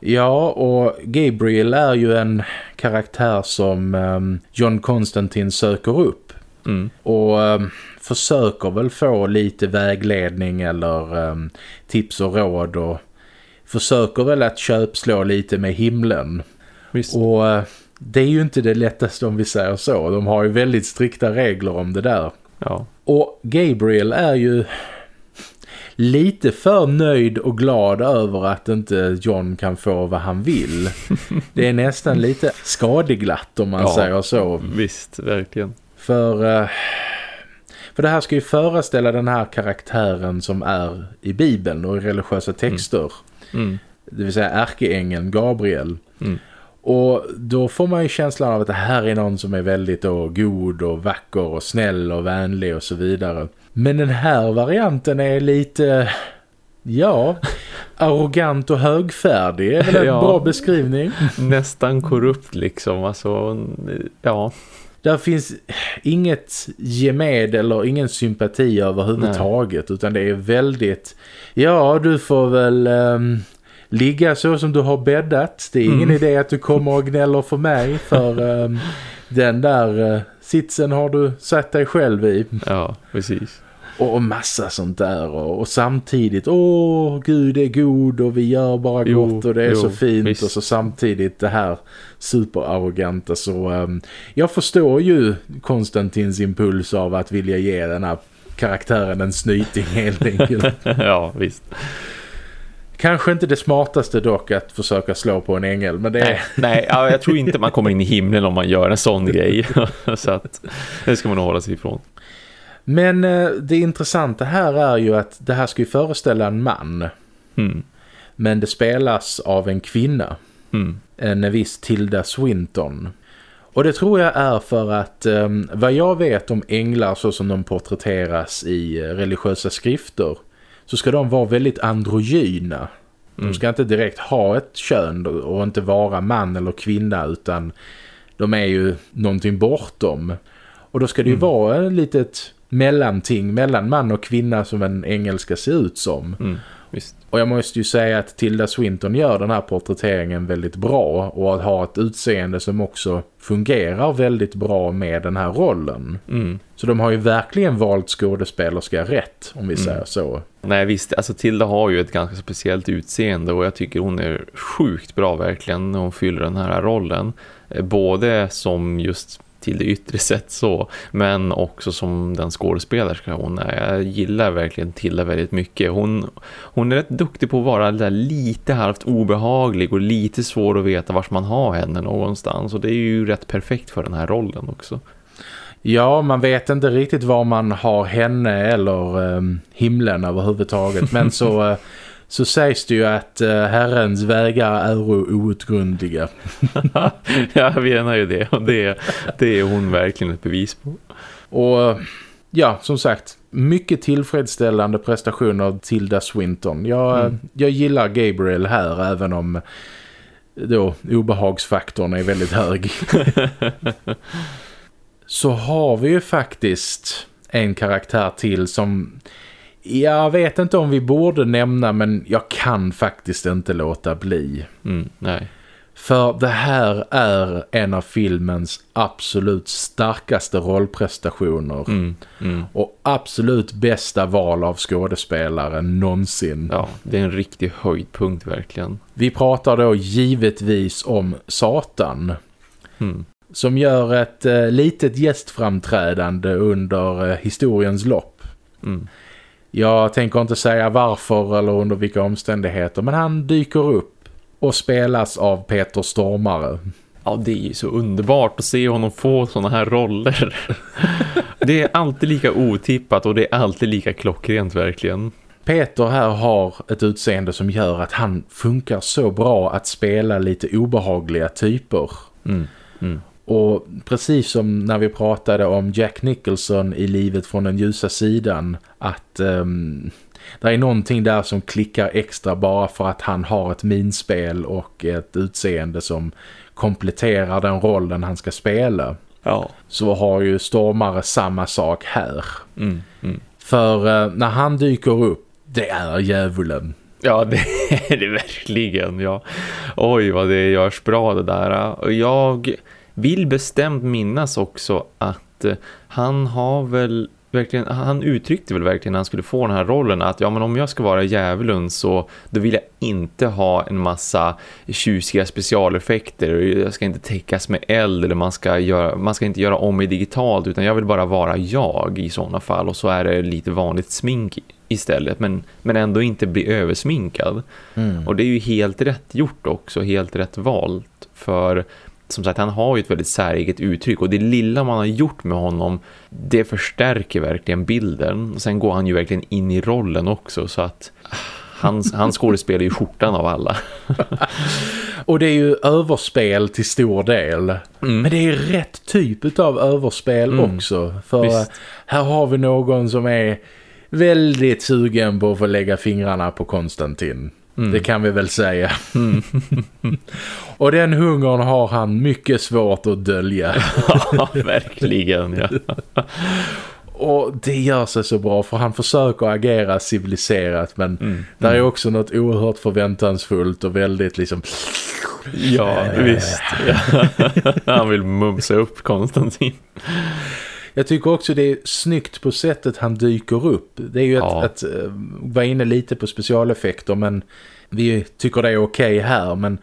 Ja, och Gabriel är ju en karaktär som um, John Constantine söker upp. Mm. Och um, försöker väl få lite vägledning eller um, tips och råd och försöker väl att köpslå lite med himlen. Visst. Och uh, det är ju inte det lättaste om vi säger så. De har ju väldigt strikta regler om det där. Ja. Och Gabriel är ju lite för nöjd och glad över att inte John kan få vad han vill. Det är nästan lite skadeglatt om man ja, säger så. Visst, verkligen. För, eh, för det här ska ju föreställa den här karaktären som är i Bibeln och i religiösa texter. Mm. Mm. Det vill säga ärkeängeln Gabriel. Mm. Och då får man ju känslan av att det här är någon som är väldigt då, god och vacker och snäll och vänlig och så vidare. Men den här varianten är lite, ja, arrogant och högfärdig. Är väl en ja, bra beskrivning? Nästan korrupt liksom, alltså, ja. Där finns inget gemed eller ingen sympati överhuvudtaget Nej. utan det är väldigt, ja du får väl... Um, ligga så som du har bäddat. Det är ingen mm. idé att du kommer och gnäller för mig för um, den där uh, sitsen har du satt dig själv i. Ja, precis. Och, och massa sånt där. Och, och, samtidigt, åh gud det är god och vi gör bara jo, gott och det är jo, så fint. Visst. Och så samtidigt det här superarroganta. Så um, jag förstår ju Konstantins impuls av att vilja ge den här karaktären en snyting helt enkelt. ja, visst. Kanske inte det smartaste dock att försöka slå på en ängel. Men det är... Nej, nej jag tror inte man kommer in i himlen om man gör en sån grej. Så att det ska man hålla sig ifrån. Men eh, det intressanta här är ju att det här ska ju föreställa en man. Mm. Men det spelas av en kvinna. Mm. En viss Tilda Swinton. Och det tror jag är för att um, vad jag vet om änglar så som de porträtteras i religiösa skrifter så ska de vara väldigt androgyna. De mm. ska inte direkt ha ett kön och inte vara man eller kvinna utan de är ju någonting bortom. Och då ska det ju mm. vara ett litet mellanting mellan man och kvinna som en ängel ska se ut som. Mm. Och jag måste ju säga att Tilda Swinton gör den här porträtteringen väldigt bra och har ett utseende som också fungerar väldigt bra med den här rollen. Mm. Så de har ju verkligen valt skådespelerska rätt om vi mm. säger så. Nej visst, alltså Tilda har ju ett ganska speciellt utseende och jag tycker hon är sjukt bra verkligen när hon fyller den här rollen. Eh, både som just till det yttre sätt så. Men också som den skådespelerska hon är. Jag gillar verkligen Tilda väldigt mycket. Hon, hon är rätt duktig på att vara lite halvt obehaglig och lite svår att veta vart man har henne någonstans. Och det är ju rätt perfekt för den här rollen också. Ja, man vet inte riktigt var man har henne eller um, himlen överhuvudtaget. Men så... Uh, så sägs det ju att uh, Herrens vägar är outgrundliga. ja, vi menar ju det. Och det, det är hon verkligen ett bevis på. Och ja, som sagt, mycket tillfredsställande prestation av Tilda Swinton. Jag, mm. jag gillar Gabriel här även om då obehagsfaktorn är väldigt hög. så har vi ju faktiskt en karaktär till som jag vet inte om vi borde nämna men jag kan faktiskt inte låta bli. Mm, nej. För det här är en av filmens absolut starkaste rollprestationer. Mm, mm. Och absolut bästa val av skådespelare någonsin. Ja, det är en riktig höjdpunkt verkligen. Vi pratar då givetvis om Satan. Mm. Som gör ett eh, litet gästframträdande under eh, historiens lopp. Jag tänker inte säga varför eller under vilka omständigheter. Men han dyker upp och spelas av Peter Stormare. Ja, det är ju så underbart att se honom få sådana här roller. det är alltid lika otippat och det är alltid lika klockrent verkligen. Peter här har ett utseende som gör att han funkar så bra att spela lite obehagliga typer. Mm. Mm. Och precis som när vi pratade om Jack Nicholson i Livet från den ljusa sidan att um, det är någonting där som klickar extra bara för att han har ett minspel och ett utseende som kompletterar den rollen han ska spela. Ja. Så har ju Stormare samma sak här. Mm. Mm. För uh, när han dyker upp, det är djävulen. Ja, det är det verkligen. Ja. Oj, vad det görs bra det där. Och jag vill bestämt minnas också att eh, han har väl verkligen, han uttryckte väl verkligen när han skulle få den här rollen att ja men om jag ska vara djävulen så då vill jag inte ha en massa tjusiga specialeffekter jag ska inte täckas med eld eller man ska, göra, man ska inte göra om mig digitalt utan jag vill bara vara jag i sådana fall och så är det lite vanligt smink istället men, men ändå inte bli översminkad mm. och det är ju helt rätt gjort också, helt rätt valt för som sagt, han har ju ett väldigt säreget uttryck och det lilla man har gjort med honom det förstärker verkligen bilden. Och sen går han ju verkligen in i rollen också så att hans, hans skådespel är ju skjortan av alla. och det är ju överspel till stor del. Mm. Men det är rätt typ av överspel mm. också. För Visst. här har vi någon som är väldigt sugen på att få lägga fingrarna på Konstantin. Mm. Det kan vi väl säga. Mm. och den hungern har han mycket svårt att dölja. ja, verkligen. Ja. Och det gör sig så bra för han försöker agera civiliserat men mm. där är också något oerhört förväntansfullt och väldigt liksom... Ja, visst. Ja. han vill mumsa upp Konstantin. Jag tycker också det är snyggt på sättet han dyker upp. Det är ju ja. att, att uh, vara inne lite på specialeffekter men vi tycker det är okej okay här. Men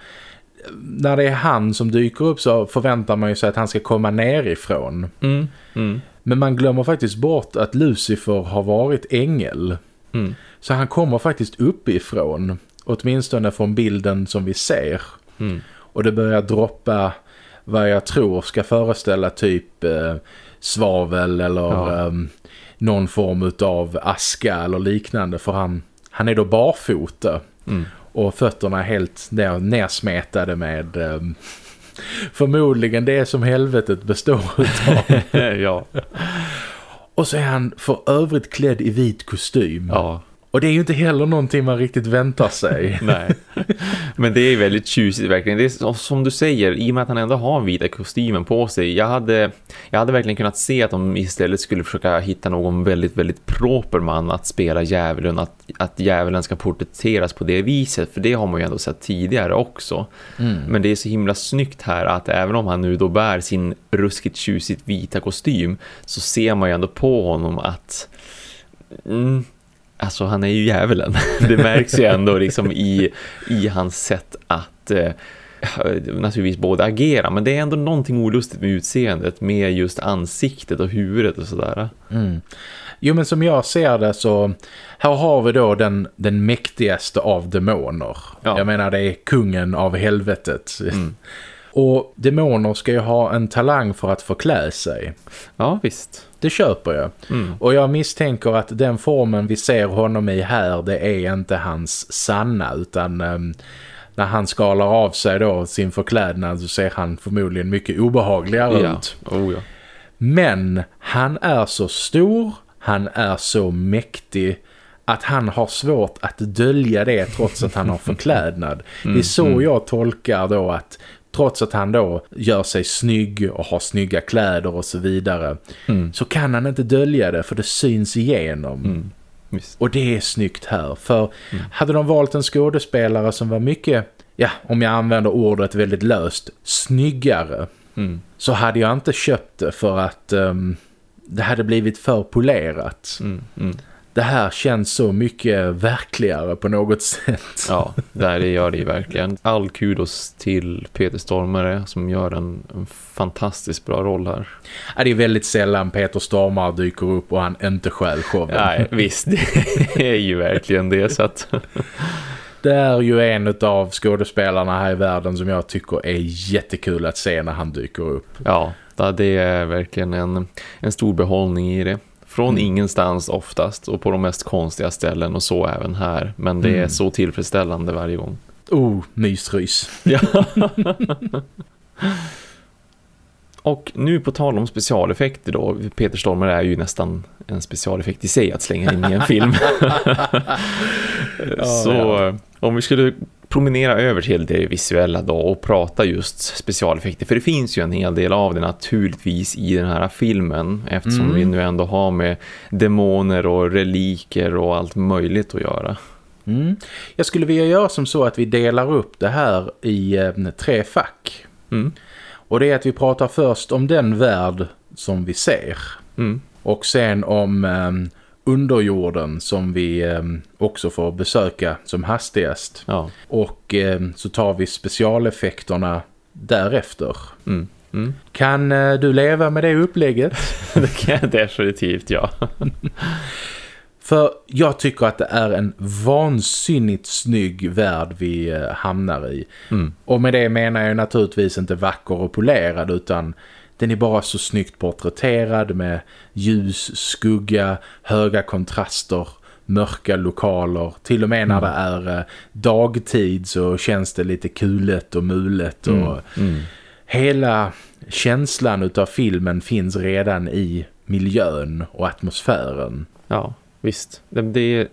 när det är han som dyker upp så förväntar man ju sig att han ska komma nerifrån. Mm. Mm. Men man glömmer faktiskt bort att Lucifer har varit ängel. Mm. Så han kommer faktiskt uppifrån. Åtminstone från bilden som vi ser. Mm. Och det börjar droppa vad jag tror ska föreställa typ eh, svavel eller ja. um, någon form av aska eller liknande för han, han är då barfota mm. och fötterna är helt ner, nersmetade med um, förmodligen det som helvetet består av. ja. Och så är han för övrigt klädd i vit kostym. Ja. Och det är ju inte heller någonting man riktigt väntar sig. Nej, men det är väldigt tjusigt verkligen. Det är som du säger, i och med att han ändå har vita kostymen på sig. Jag hade, jag hade verkligen kunnat se att de istället skulle försöka hitta någon väldigt, väldigt proper man att spela djävulen. Att, att djävulen ska porträtteras på det viset. För det har man ju ändå sett tidigare också. Mm. Men det är så himla snyggt här att även om han nu då bär sin ruskigt tjusigt vita kostym så ser man ju ändå på honom att... Mm, alltså han är ju djävulen. Det märks ju ändå liksom i, i hans sätt att eh, naturligtvis både agera men det är ändå någonting olustigt med utseendet med just ansiktet och huvudet och sådär. Mm. Jo men som jag ser det så här har vi då den, den mäktigaste av demoner. Ja. Jag menar det är kungen av helvetet. Mm. Och demoner ska ju ha en talang för att förklä sig. Ja, visst. Det köper jag. Mm. Och jag misstänker att den formen vi ser honom i här, det är inte hans sanna utan... Um, när han skalar av sig då sin förklädnad så ser han förmodligen mycket obehagligare ja. ut. Oh, ja. Men han är så stor, han är så mäktig att han har svårt att dölja det trots att han har förklädnad. Mm, det är så mm. jag tolkar då att trots att han då gör sig snygg och har snygga kläder och så vidare Mm. så kan han inte dölja det för det syns igenom. Mm. Och det är snyggt här. För Mm. hade de valt en skådespelare som var mycket, ja om jag använder ordet väldigt löst, snyggare Mm. så hade jag inte köpt det för att ehm, det hade blivit för polerat. Det här känns så mycket verkligare på något sätt. Ja, där det gör det ju verkligen. All kudos till Peter Stormare som gör en, en fantastiskt bra roll här. Ja, det är väldigt sällan Peter Stormare dyker upp och han inte stjäl showen. Nej, visst. Det är ju verkligen det. Så att, Det är ju en av skådespelarna här i världen som jag tycker är jättekul att se när han dyker upp. ja, det är verkligen en, en stor behållning i det. Från Mm. ingenstans oftast och på de mest konstiga ställen och så även här. Men det är Mm. så tillfredsställande varje gång. Oh, mysrys. Ja. Och nu på tal om specialeffekter då, Peter Stormare är ju nästan en specialeffekt i sig att slänga in i en film. Så ja. om vi skulle promenera över till det visuella då och prata just specialeffekter, för det finns ju en hel del av det naturligtvis i den här filmen eftersom Mm. vi nu ändå har med demoner och reliker och allt möjligt att göra. Mm. Jag skulle vilja göra som så att vi delar upp det här i eh, tre fack. Mm. Och det är att vi pratar först om den värld som vi ser. Mm. Och sen om eh, underjorden som vi eh, också får besöka som hastigast. Ja. Och eh, så tar vi specialeffekterna därefter. Mm. Mm. Kan eh, du leva med det upplägget? Det kan jag definitivt, ja. För jag tycker att det är en vansinnigt snygg värld vi eh, hamnar i. Mm. Och med det menar jag naturligtvis inte vacker och polerad utan den är bara så snyggt porträtterad med ljus, skugga, höga kontraster, mörka lokaler. Till och med när det är eh, dagtid så känns det lite kulet och mulet och Mm. hela känslan utav filmen finns redan i miljön och atmosfären. Ja, visst. Det,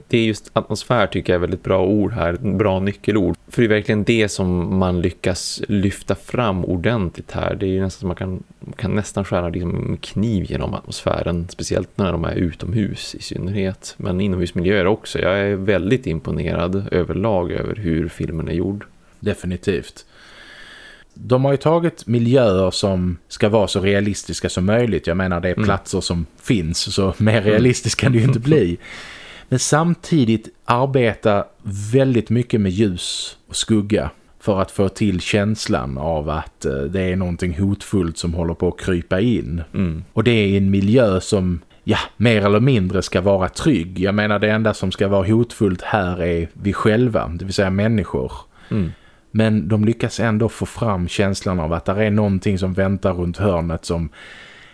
det, är just atmosfär tycker jag är väldigt bra ord här. Bra nyckelord. För det är verkligen det som man lyckas lyfta fram ordentligt här. Det är ju nästan som man kan, man kan nästan skära liksom kniv genom atmosfären. Speciellt när de är utomhus i synnerhet. Men inomhusmiljöer också. Jag är väldigt imponerad överlag över hur filmen är gjord. Definitivt. De har ju tagit miljöer som ska vara så realistiska som möjligt. Jag menar det är Mm. platser som finns så mer realistiskt kan det ju inte bli. Men samtidigt arbeta väldigt mycket med ljus och skugga för att få till känslan av att eh, det är någonting hotfullt som håller på att krypa in. Mm. Och det är en miljö som, ja, mer eller mindre ska vara trygg. Jag menar det enda som ska vara hotfullt här är vi själva, det vill säga människor. Mm. Men de lyckas ändå få fram känslan av att det är någonting som väntar runt hörnet som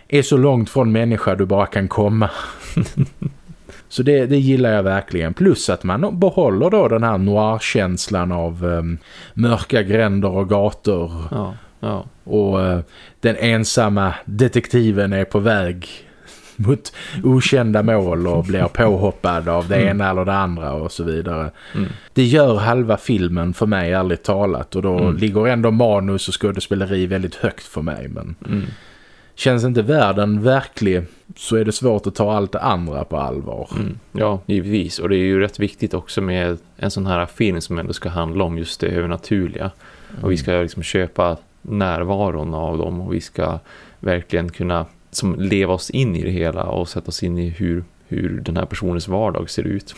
är så långt från människa du bara kan komma. så det, det gillar jag verkligen. Plus att man behåller då den här noir-känslan av um, mörka gränder och gator. Ja, ja. Och eh, den ensamma detektiven är på väg mot okända mål och blir påhoppad av det ena eller det andra och så vidare. Mm. Det gör halva filmen för mig ärligt talat och då Mm. ligger ändå manus och skådespeleri väldigt högt för mig men Mm. känns inte världen verklig så är det svårt att ta allt det andra på allvar. Mm. Ja, givetvis. Och det är ju rätt viktigt också med en sån här film som ändå ska handla om just det övernaturliga. Och vi ska liksom köpa närvaron av dem och vi ska verkligen kunna som leva oss in i det hela och sätta oss in i hur, hur den här personens vardag ser ut.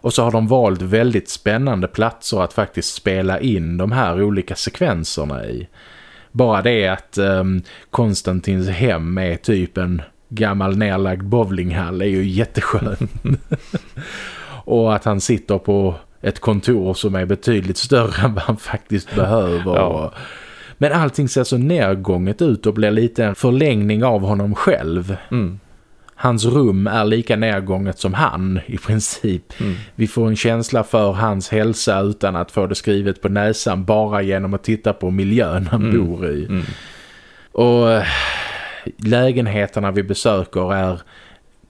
Och så har de valt väldigt spännande platser att faktiskt spela in de här olika sekvenserna i. Bara det att um, Konstantins hem är typ en gammal nerlagd bowlinghall är ju jätteskön. och att han sitter på ett kontor som är betydligt större än vad han faktiskt behöver. Ja. Men allting ser så nedgånget ut och blir lite en förlängning av honom själv. Mm. Hans rum är lika nedgånget som han i princip. Mm. Vi får en känsla för hans hälsa utan att få det skrivet på näsan bara genom att titta på miljön han Mm. bor i. Mm. Och eh, lägenheterna vi besöker är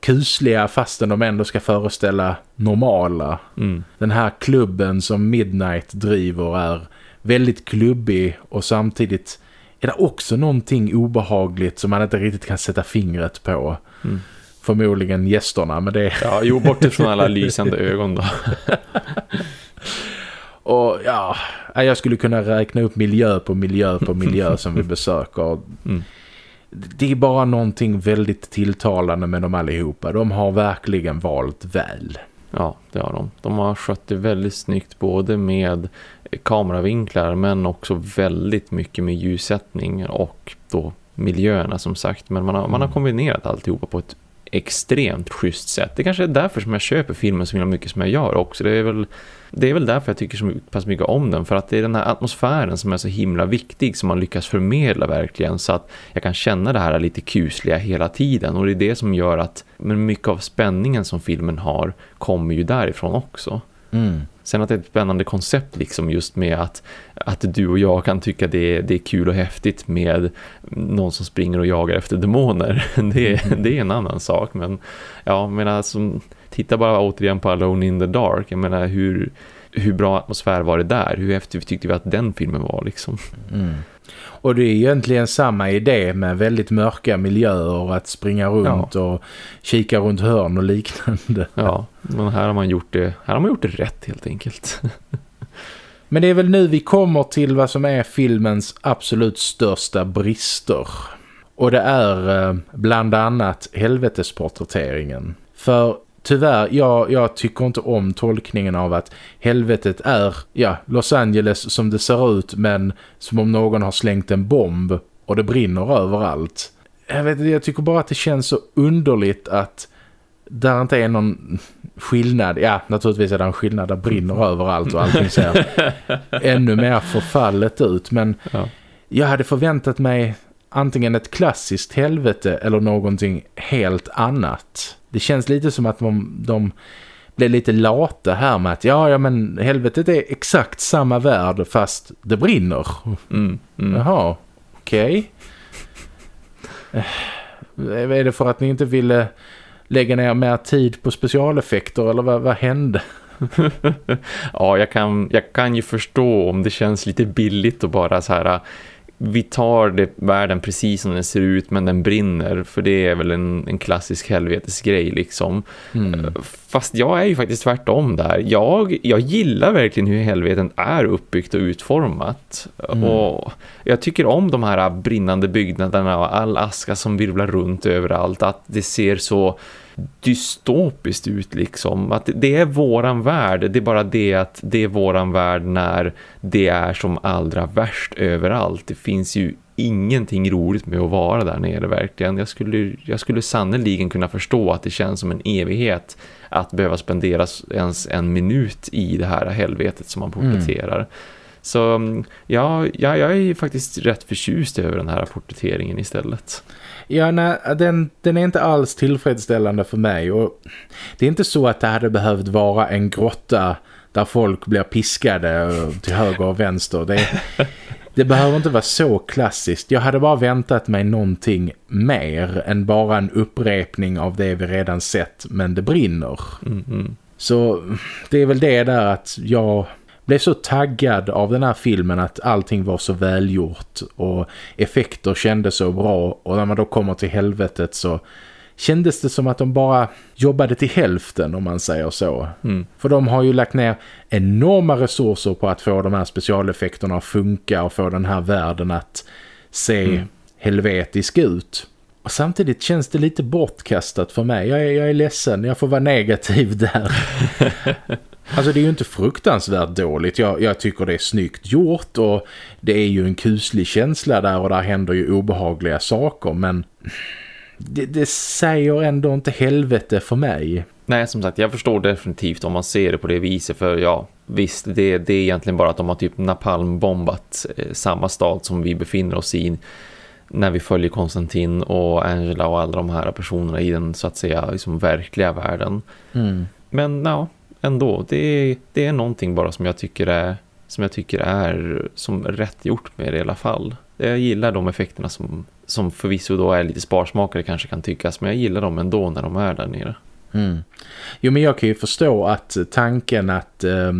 kusliga fastän de ändå ska föreställa normala. Mm. Den här klubben som Midnight driver är väldigt klubbig och samtidigt är det också någonting obehagligt som man inte riktigt kan sätta fingret på. Mm. Förmodligen gästerna, men det... Ja, jo, bortsett från alla lysande ögon då. Och ja, jag skulle kunna räkna upp miljö på miljö på miljö som vi besöker. Mm. Det är bara någonting väldigt tilltalande med dem allihopa. De har verkligen valt väl. Ja, det har de. De har skött det väldigt snyggt både med kameravinklar men också väldigt mycket med ljussättning och då miljöerna som sagt. Men man har, man har kombinerat alltihopa på ett extremt schysst sätt. Det kanske är därför som jag köper filmen så mycket som jag gör också. Det är väl, det är väl därför jag tycker så pass mycket om den. För att det är den här atmosfären som är så himla viktig som man lyckas förmedla verkligen. Så att jag kan känna det här lite kusliga hela tiden. Och det är det som gör att men mycket av spänningen som filmen har kommer ju därifrån också. Mm. Sen att det är ett spännande koncept liksom just med att, att du och jag kan tycka det, det är kul och häftigt med någon som springer och jagar efter demoner. Det, det är en annan sak. Men ja, men alltså, titta bara återigen på Alone in the Dark. Jag menar hur, hur bra atmosfär var det där? Hur häftigt tyckte vi att den filmen var liksom? Mm. Och det är egentligen samma idé med väldigt mörka miljöer att springa runt ja. och kika runt hörn och liknande. Ja, men här har man gjort det, här har man gjort det rätt helt enkelt. men det är väl nu vi kommer till vad som är filmens absolut största brister. Och det är eh, bland annat helvetesporträtteringen. För tyvärr, jag, jag tycker inte om tolkningen av att helvetet är ja, Los Angeles som det ser ut men som om någon har slängt en bomb och det brinner överallt. Jag, vet, jag tycker bara att det känns så underligt att där inte är någon skillnad. Ja, naturligtvis är det en skillnad. Där brinner överallt och allting ser ännu mer förfallet ut. Men ja. jag hade förväntat mig antingen ett klassiskt helvete eller någonting helt annat. Det känns lite som att de, de blev lite lata här med att ja, ja men helvetet är exakt samma värld fast det brinner. Mm, mm. Jaha, okej. Okay. Eh, är det för att ni inte ville lägga ner mer tid på specialeffekter eller vad, vad hände? ja, jag kan, jag kan ju förstå om det känns lite billigt att bara så här vi tar det, världen precis som den ser ut men den brinner för det är väl en, en klassisk helvetesgrej liksom. Mm. Fast jag är ju faktiskt tvärtom där. Jag, jag gillar verkligen hur helveten är uppbyggt och utformat. Mm. Och jag tycker om de här brinnande byggnaderna och all aska som virvlar runt överallt. Att det ser så dystopiskt ut liksom. Att det är våran värld. Det är bara det att det är våran värld när det är som allra värst överallt. Det finns ju ingenting roligt med att vara där nere verkligen. Jag skulle, jag skulle sannoliken kunna förstå att det känns som en evighet att behöva spendera ens en minut i det här helvetet som man porträtterar. Mm. Så mm, ja, ja, jag är faktiskt rätt förtjust över den här porträtteringen istället. Ja, nej, den, den är inte alls tillfredsställande för mig. Och det är inte så att det hade behövt vara en grotta där folk blir piskade till höger och vänster. Det, det behöver inte vara så klassiskt. Jag hade bara väntat mig någonting mer än bara en upprepning av det vi redan sett. Men det brinner. Mm -hmm. Så det är väl det där att jag blev så taggad av den här filmen att allting var så välgjort och effekter kändes så bra och när man då kommer till helvetet så kändes det som att de bara jobbade till hälften om man säger så. Mm. För de har ju lagt ner enorma resurser på att få de här specialeffekterna att funka och få den här världen att se mm. helvetisk ut. Och samtidigt känns det lite bortkastat för mig. Jag är, jag är ledsen, jag får vara negativ där. Alltså det är ju inte fruktansvärt dåligt. Jag, jag, tycker det är snyggt gjort och det är ju en kuslig känsla där och där händer ju obehagliga saker. Men det, det säger ändå inte helvete för mig. Nej, som sagt, jag förstår definitivt om man ser det på det viset. För ja, visst, det, det är egentligen bara att de har typ napalmbombat eh, samma stad som vi befinner oss i när vi följer Konstantin och Angela och alla de här personerna i den så att säga liksom verkliga världen. Mm. Men ja, ändå. Det är, det är någonting bara som jag tycker är som jag tycker är som rätt gjort med det i alla fall. jag gillar de effekterna som, som förvisso då är lite sparsmakare kanske kan tyckas. Men jag gillar dem ändå när de är där nere. Mm. Jo men jag kan ju förstå att tanken att eh,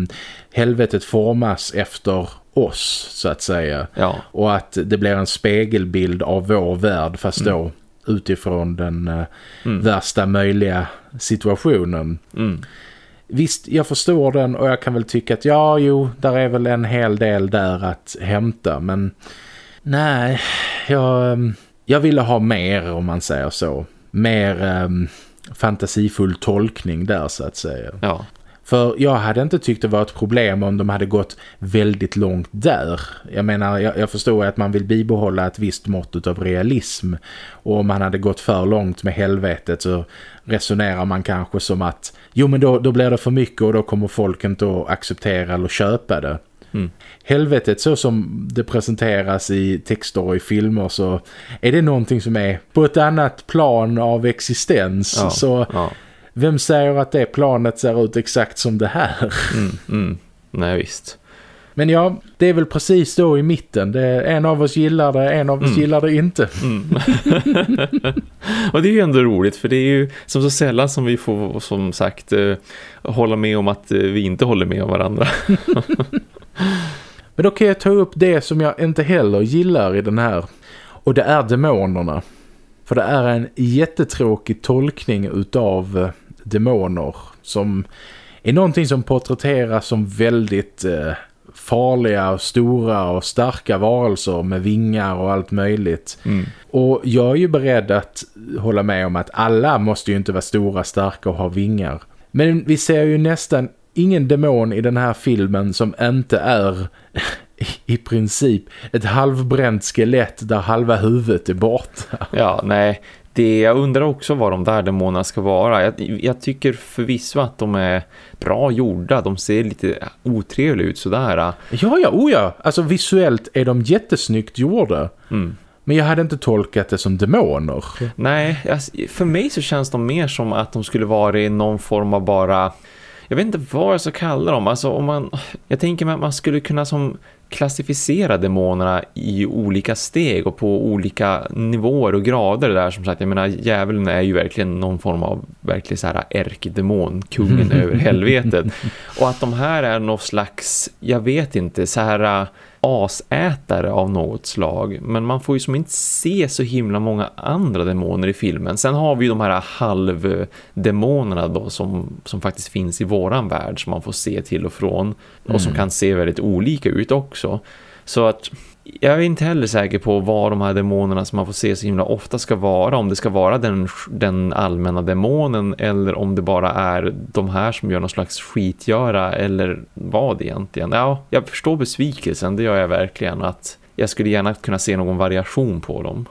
helvetet formas efter oss så att säga. Ja. Och att det blir en spegelbild av vår värld fast mm. då utifrån den eh, mm. värsta möjliga situationen. Mm. Visst, jag förstår den och jag kan väl tycka att ja, jo, där är väl en hel del där att hämta. Men nej, jag, ehm, jag ville ha mer om man säger så. Mer um, fantasifull tolkning där så att säga. Ja. För jag hade inte tyckt det var ett problem om de hade gått väldigt långt där. Jag menar, jag, jag förstår att man vill bibehålla ett visst mått av realism. Och om man hade gått för långt med helvetet så resonerar man kanske som att jo men då, då blir det för mycket och då kommer folk inte att acceptera eller köpa det. Mm. Helvetet så som det presenteras i texter och i filmer så är det någonting som är på ett annat plan av existens. Ja, så ja. vem säger att det planet ser ut exakt som det här? Mm, mm. Nej visst. Men ja, det är väl precis då i mitten. Det en av oss gillar det, en av oss Mm. gillar det inte. Mm. och det är ju ändå roligt för det är ju som så sällan som vi får som sagt eh, hålla med om att eh, vi inte håller med om varandra. Men då kan jag ta upp det som jag inte heller gillar i den här. Och det är demonerna. För det är en jättetråkig tolkning utav eh, demoner som är någonting som porträtteras som väldigt eh, farliga och stora och starka varelser med vingar och allt möjligt. Mm. Och jag är ju beredd att hålla med om att alla måste ju inte vara stora, starka och ha vingar. Men vi ser ju nästan ingen demon i den här filmen som inte är i princip ett halvbränt skelett där halva huvudet är borta. Ja, nej. Det, jag undrar också vad de där demonerna ska vara. Jag, jag tycker förvisso att de är bra gjorda. De ser lite otrevliga ut sådär. Ja, ja, oh ja. Alltså visuellt är de jättesnyggt gjorda. Mm. Men jag hade inte tolkat det som demoner. Nej, alltså, för mig så känns de mer som att de skulle vara i någon form av bara... Jag vet inte vad jag ska kalla dem. Alltså om man... Jag tänker mig att man skulle kunna som klassificera demonerna i olika steg och på olika nivåer och grader där som sagt, jag menar djävulen är ju verkligen någon form av verkligen så här ärkedemon, kungen över helvetet och att de här är någon slags, jag vet inte, så här asätare av något slag men man får ju som inte se så himla många andra demoner i filmen. Sen har vi ju de här halvdemonerna då som, som faktiskt finns i våran värld som man får se till och från och som Mm. kan se väldigt olika ut också. Så att jag är inte heller säker på vad de här demonerna som man får se så himla ofta ska vara. Om det ska vara den, den allmänna demonen eller om det bara är de här som gör någon slags skitgöra eller vad egentligen. Ja, jag förstår besvikelsen, det gör jag verkligen. Att jag skulle gärna kunna se någon variation på dem.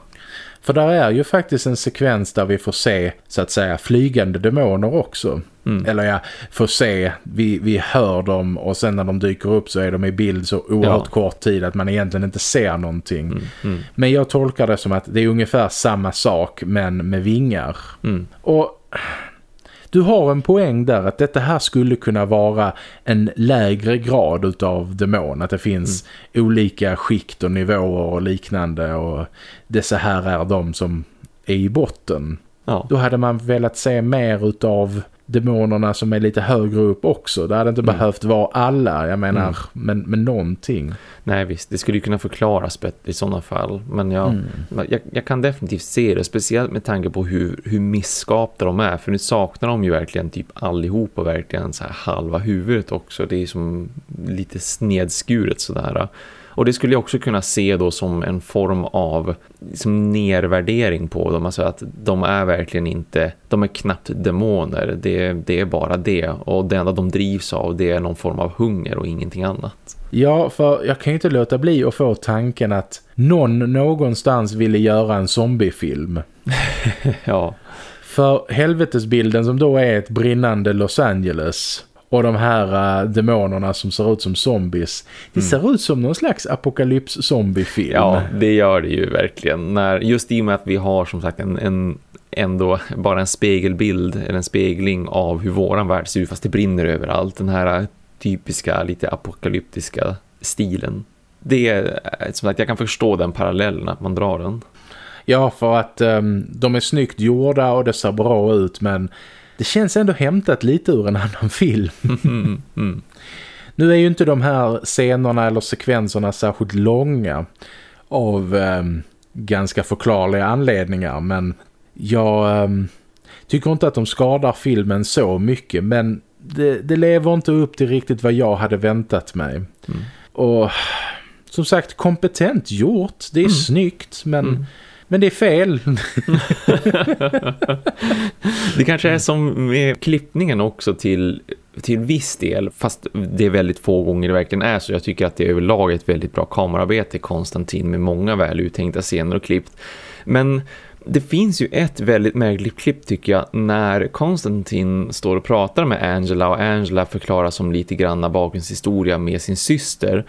För där är ju faktiskt en sekvens där vi får se så att säga flygande demoner också. Mm. Eller ja, får se, vi, vi hör dem och sen när de dyker upp så är de i bild så oerhört Ja. kort tid att man egentligen inte ser någonting. Mm, mm, Men jag tolkar det som att det är ungefär samma sak men med vingar. mm. Och du har en poäng där att detta här skulle kunna vara en lägre grad utav demon. Att det finns olika skikt och nivåer och liknande och dessa här är de som är i botten. Ja. Då hade man velat se mer utav demonerna som är lite högre upp också. Det hade inte Mm. behövt vara alla, jag menar, Mm. men, men någonting. Nej visst, det skulle ju kunna förklaras bättre i sådana fall. Men jag, Mm. jag, jag kan definitivt se det, speciellt med tanke på hur, hur misskapta de är. För nu saknar de ju verkligen typ allihopa verkligen så här halva huvudet också. Det är som lite snedskuret sådär. Och det skulle jag också kunna se då som en form av som nervärdering på dem. Alltså att de är verkligen inte, de är knappt demoner. Det, det är bara det. Och det enda de drivs av det är någon form av hunger och ingenting annat. Ja, för jag kan ju inte låta bli att få tanken att någon någonstans ville göra en zombiefilm. Ja, För helvetesbilden som då är ett brinnande Los Angeles och de här uh, demonerna som ser ut som zombies. Det Mm. ser ut som någon slags apokalyps-zombiefilm. Ja, det gör det ju verkligen. När, just i och med att vi har som sagt en, en ändå bara en spegelbild eller en spegling av hur våran värld ser ut fast det brinner överallt. Den här typiska, lite apokalyptiska stilen. det är som sagt, jag kan förstå den parallellen att man drar den. Ja, för att um, de är snyggt gjorda och det ser bra ut men det känns ändå hämtat lite ur en annan film. Mm, mm. Nu är ju inte de här scenerna eller sekvenserna särskilt långa av um, ganska förklarliga anledningar men jag um, tycker inte att de skadar filmen så mycket men det, det lever inte upp till riktigt vad jag hade väntat mig. Mm. Och som sagt, kompetent gjort. Det är mm. snyggt, men... Men det är fel. det kanske är som med klippningen också till, till viss del. Fast det är väldigt få gånger det verkligen är så. Jag tycker att det är överlag ett väldigt bra kamerarbete Konstantin med många väl uttänkta scener och klippt. Men det finns ju ett väldigt märkligt klipp tycker jag när Konstantin står och pratar med Angela och Angela förklarar som lite grann bakgrundshistoria med sin syster.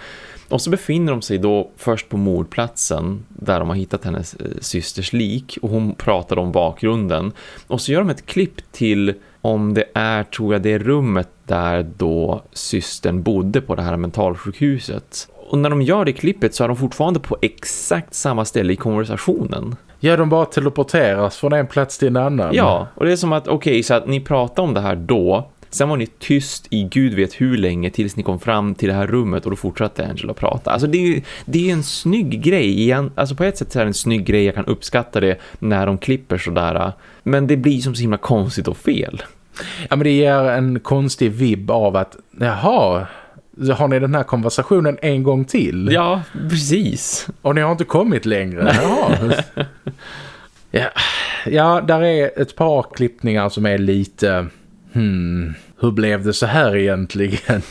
Och så befinner de sig då först på mordplatsen där de har hittat hennes eh, systers lik och hon pratar om bakgrunden. Och så gör de ett klipp till om det är, tror jag, det rummet där då systern bodde på det här mentalsjukhuset. Och när de gör det klippet så är de fortfarande på exakt samma ställe i konversationen. Ja, de bara teleporteras från en plats till en annan. Ja, och det är som att, okej, okay, så att ni pratar om det här då. Sen var ni tyst i gud vet hur länge tills ni kom fram till det här rummet och då fortsatte Angela prata. Alltså det är, det är en snygg grej igen. Alltså på ett sätt så är det en snygg grej, jag kan uppskatta det när de klipper sådär. Men det blir som så himla konstigt och fel. Ja men det ger en konstig vibb av att, jaha, har ni den här konversationen en gång till? Ja, precis. Och ni har inte kommit längre? ja. ja, där är ett par klippningar som är lite... Hmm, hur blev det så här egentligen?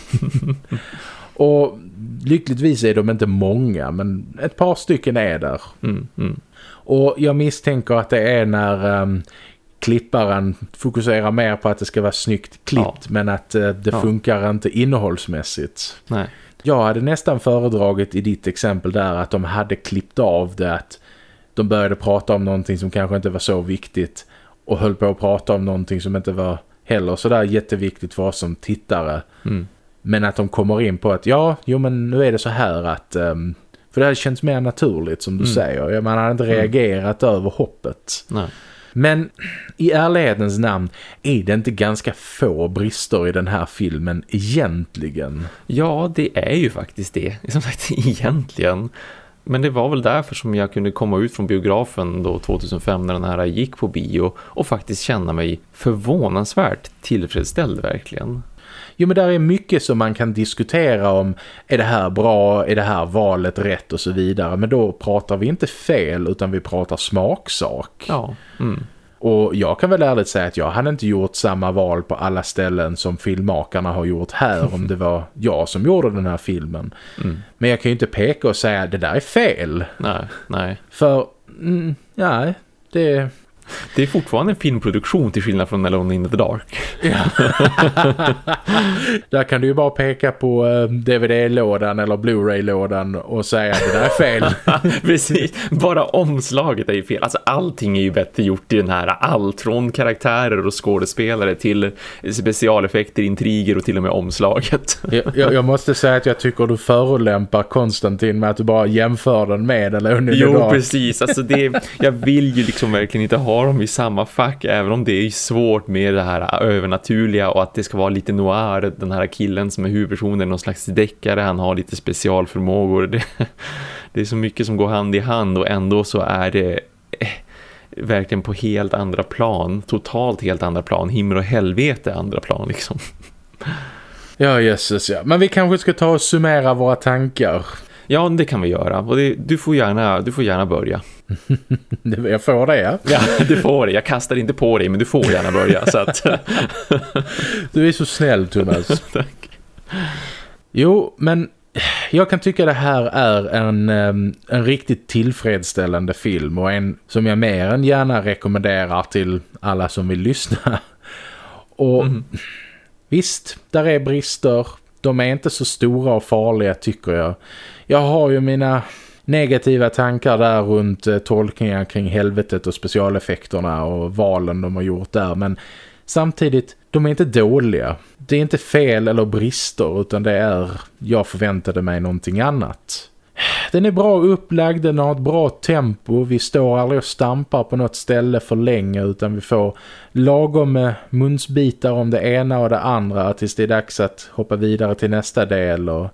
och lyckligtvis är de inte många, men ett par stycken är där. Mm, mm. Och jag misstänker att det är när um, klipparen fokuserar mer på att det ska vara snyggt klippt ja. men att uh, det ja. funkar inte innehållsmässigt. Nej. Jag hade nästan föredragit i ditt exempel där att de hade klippt av det att de började prata om någonting som kanske inte var så viktigt och höll på att prata om någonting som inte var heller sådär jätteviktigt för oss som tittare. Mm. Men att de kommer in på att ja, jo men nu är det så här att... Um, för det här känns mer naturligt som du mm. säger. Man hade inte mm. reagerat mm. över hoppet. Nej. Men i ärlighetens namn är det inte ganska få brister i den här filmen egentligen. Ja, det är ju faktiskt det. Som sagt, egentligen. Men det var väl därför som jag kunde komma ut från biografen då 2005 när den här gick på bio och faktiskt känna mig förvånansvärt tillfredsställd verkligen. Jo men där är mycket som man kan diskutera om är det här bra, är det här valet rätt och så vidare. Men då pratar vi inte fel utan vi pratar smaksak. Ja. Mm. Och jag kan väl ärligt säga att jag hade inte gjort samma val på alla ställen som filmmakarna har gjort här om det var jag som gjorde den här filmen. Mm. Men jag kan ju inte peka och säga att det där är fel. Nej, nej. För, mm, ja, det, det är fortfarande en filmproduktion till skillnad från Alone in the Dark. Ja. där kan du ju bara peka på eh, DVD-lådan eller Blu-ray-lådan och säga att det där är fel. Precis, bara omslaget är ju fel. Alltså allting är ju bättre gjort i den här. Allt från karaktärer och skådespelare till specialeffekter, intriger och till och med omslaget. jag, jag, måste säga att jag tycker du förolämpar Konstantin med att du bara jämför den med Alone in the Dark. Jo, precis. Alltså det, jag vill ju liksom verkligen inte ha dem i samma fack även om det är svårt med det här övernaturliga och att det ska vara lite noir den här killen som är huvudpersonen någon slags deckare, han har lite specialförmågor det, det är så mycket som går hand i hand och ändå så är det eh, verkligen på helt andra plan totalt helt andra plan, himmel och helvete andra plan liksom Ja, jösses ja. Men vi kanske ska ta och summera våra tankar. Ja, det kan vi göra. Och det, du, får gärna, du får gärna börja. jag får det, ja. Ja, du får det. Jag kastar inte på dig, men du får gärna börja. Så att... du är så snäll, Thomas. Tack. Jo, men jag kan tycka det här är en, en riktigt tillfredsställande film och en som jag mer än gärna rekommenderar till alla som vill lyssna. Och mm. visst, där är brister. De är inte så stora och farliga tycker jag. Jag har ju mina negativa tankar där runt eh, tolkningar kring helvetet och specialeffekterna och valen de har gjort där. Men samtidigt, de är inte dåliga. Det är inte fel eller brister utan det är, jag förväntade mig någonting annat. den är bra upplagd, den har ett bra tempo. Vi står aldrig och stampar på något ställe för länge utan vi får lagom med munsbitar om det ena och det andra tills det är dags att hoppa vidare till nästa del. Och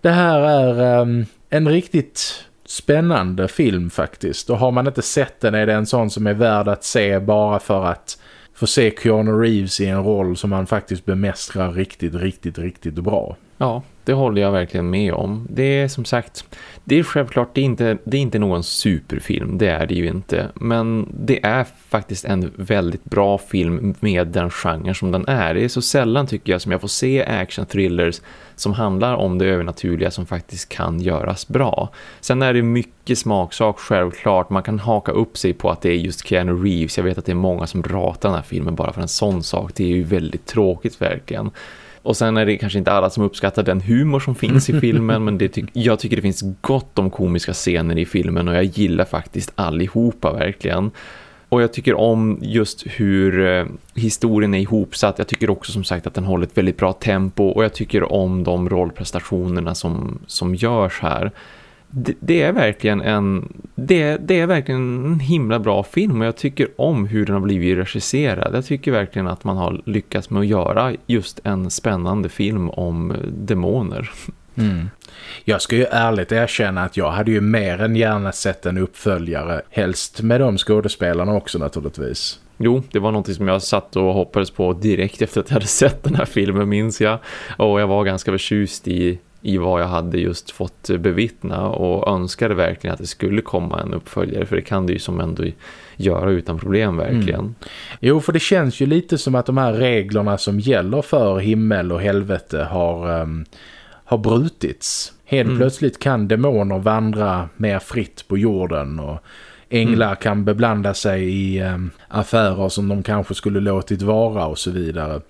det här är um, en riktigt spännande film faktiskt. Och har man inte sett den är det en sån som är värd att se bara för att få se Keanu Reeves i en roll som han faktiskt bemästrar riktigt, riktigt, riktigt bra. Ja, det håller jag verkligen med om. Det är som sagt, det är självklart det är inte, det är inte någon superfilm, det är det ju inte. Men det är faktiskt en väldigt bra film med den genren som den är. Det är så sällan tycker jag som jag får se action-thrillers som handlar om det övernaturliga som faktiskt kan göras bra. Sen är det mycket smaksak självklart. Man kan haka upp sig på att det är just Keanu Reeves. Jag vet att det är många som ratar den här filmen bara för en sån sak. Det är ju väldigt tråkigt verkligen. Och sen är det kanske inte alla som uppskattar den humor som finns i filmen men det ty jag tycker det finns gott om komiska scener i filmen och jag gillar faktiskt allihopa verkligen. Och jag tycker om just hur eh, historien är ihopsatt. Jag tycker också som sagt att den håller ett väldigt bra tempo och jag tycker om de rollprestationerna som, som görs här det, är verkligen en det, det, är verkligen en himla bra film och jag tycker om hur den har blivit regisserad. Jag tycker verkligen att man har lyckats med att göra just en spännande film om demoner. Mm. Jag ska ju ärligt erkänna att jag hade ju mer än gärna sett en uppföljare, helst med de skådespelarna också naturligtvis. Jo, det var något som jag satt och hoppades på direkt efter att jag hade sett den här filmen minns jag. Och jag var ganska förtjust i i vad jag hade just fått bevittna och önskade verkligen att det skulle komma en uppföljare för det kan det ju som ändå göra utan problem verkligen. Mm. Jo, för det känns ju lite som att de här reglerna som gäller för himmel och helvete har, um, har brutits. Helt mm. plötsligt kan demoner vandra mer fritt på jorden och änglar mm. kan beblanda sig i um, affärer som de kanske skulle låtit vara och så vidare.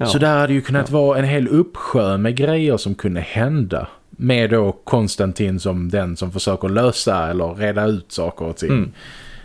Ja. Så där hade ju kunnat ja. vara en hel uppsjö med grejer som kunde hända. Med då Konstantin som den som försöker lösa eller reda ut saker och ting. Mm.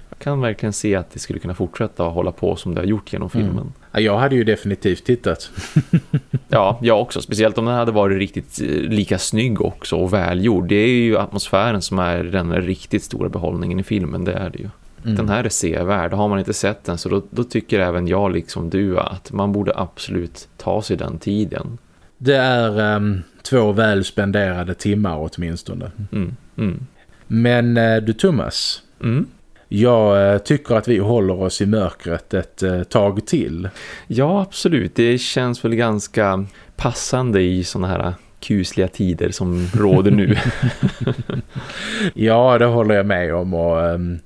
Jag kan verkligen se att det skulle kunna fortsätta att hålla på som det har gjort genom filmen. Mm. Ja, jag hade ju definitivt tittat. ja, jag också. Speciellt om den hade varit riktigt eh, lika snygg också och välgjord. Det är ju atmosfären som är den riktigt stora behållningen i filmen, det är det ju. Mm. Den här är sevärd. Har man inte sett den så då, då, tycker även jag liksom du att man borde absolut ta sig den tiden. Det är um, två väl spenderade timmar åtminstone. Mm. Mm. Men uh, du Thomas, mm. jag uh, tycker att vi håller oss i mörkret ett uh, tag till. Ja, absolut. Det känns väl ganska passande i såna här kusliga tider som råder nu. ja, det håller jag med om och um,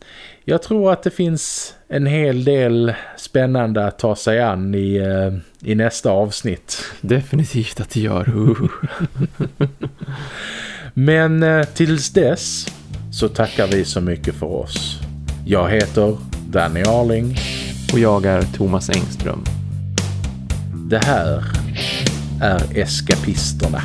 jag tror att det finns en hel del spännande att ta sig an i, uh, i nästa avsnitt. Definitivt att det gör. Men uh, tills dess så tackar vi så mycket för oss. Jag heter Danny Arling. Och jag är Thomas Engström. Det här är Eskapisterna.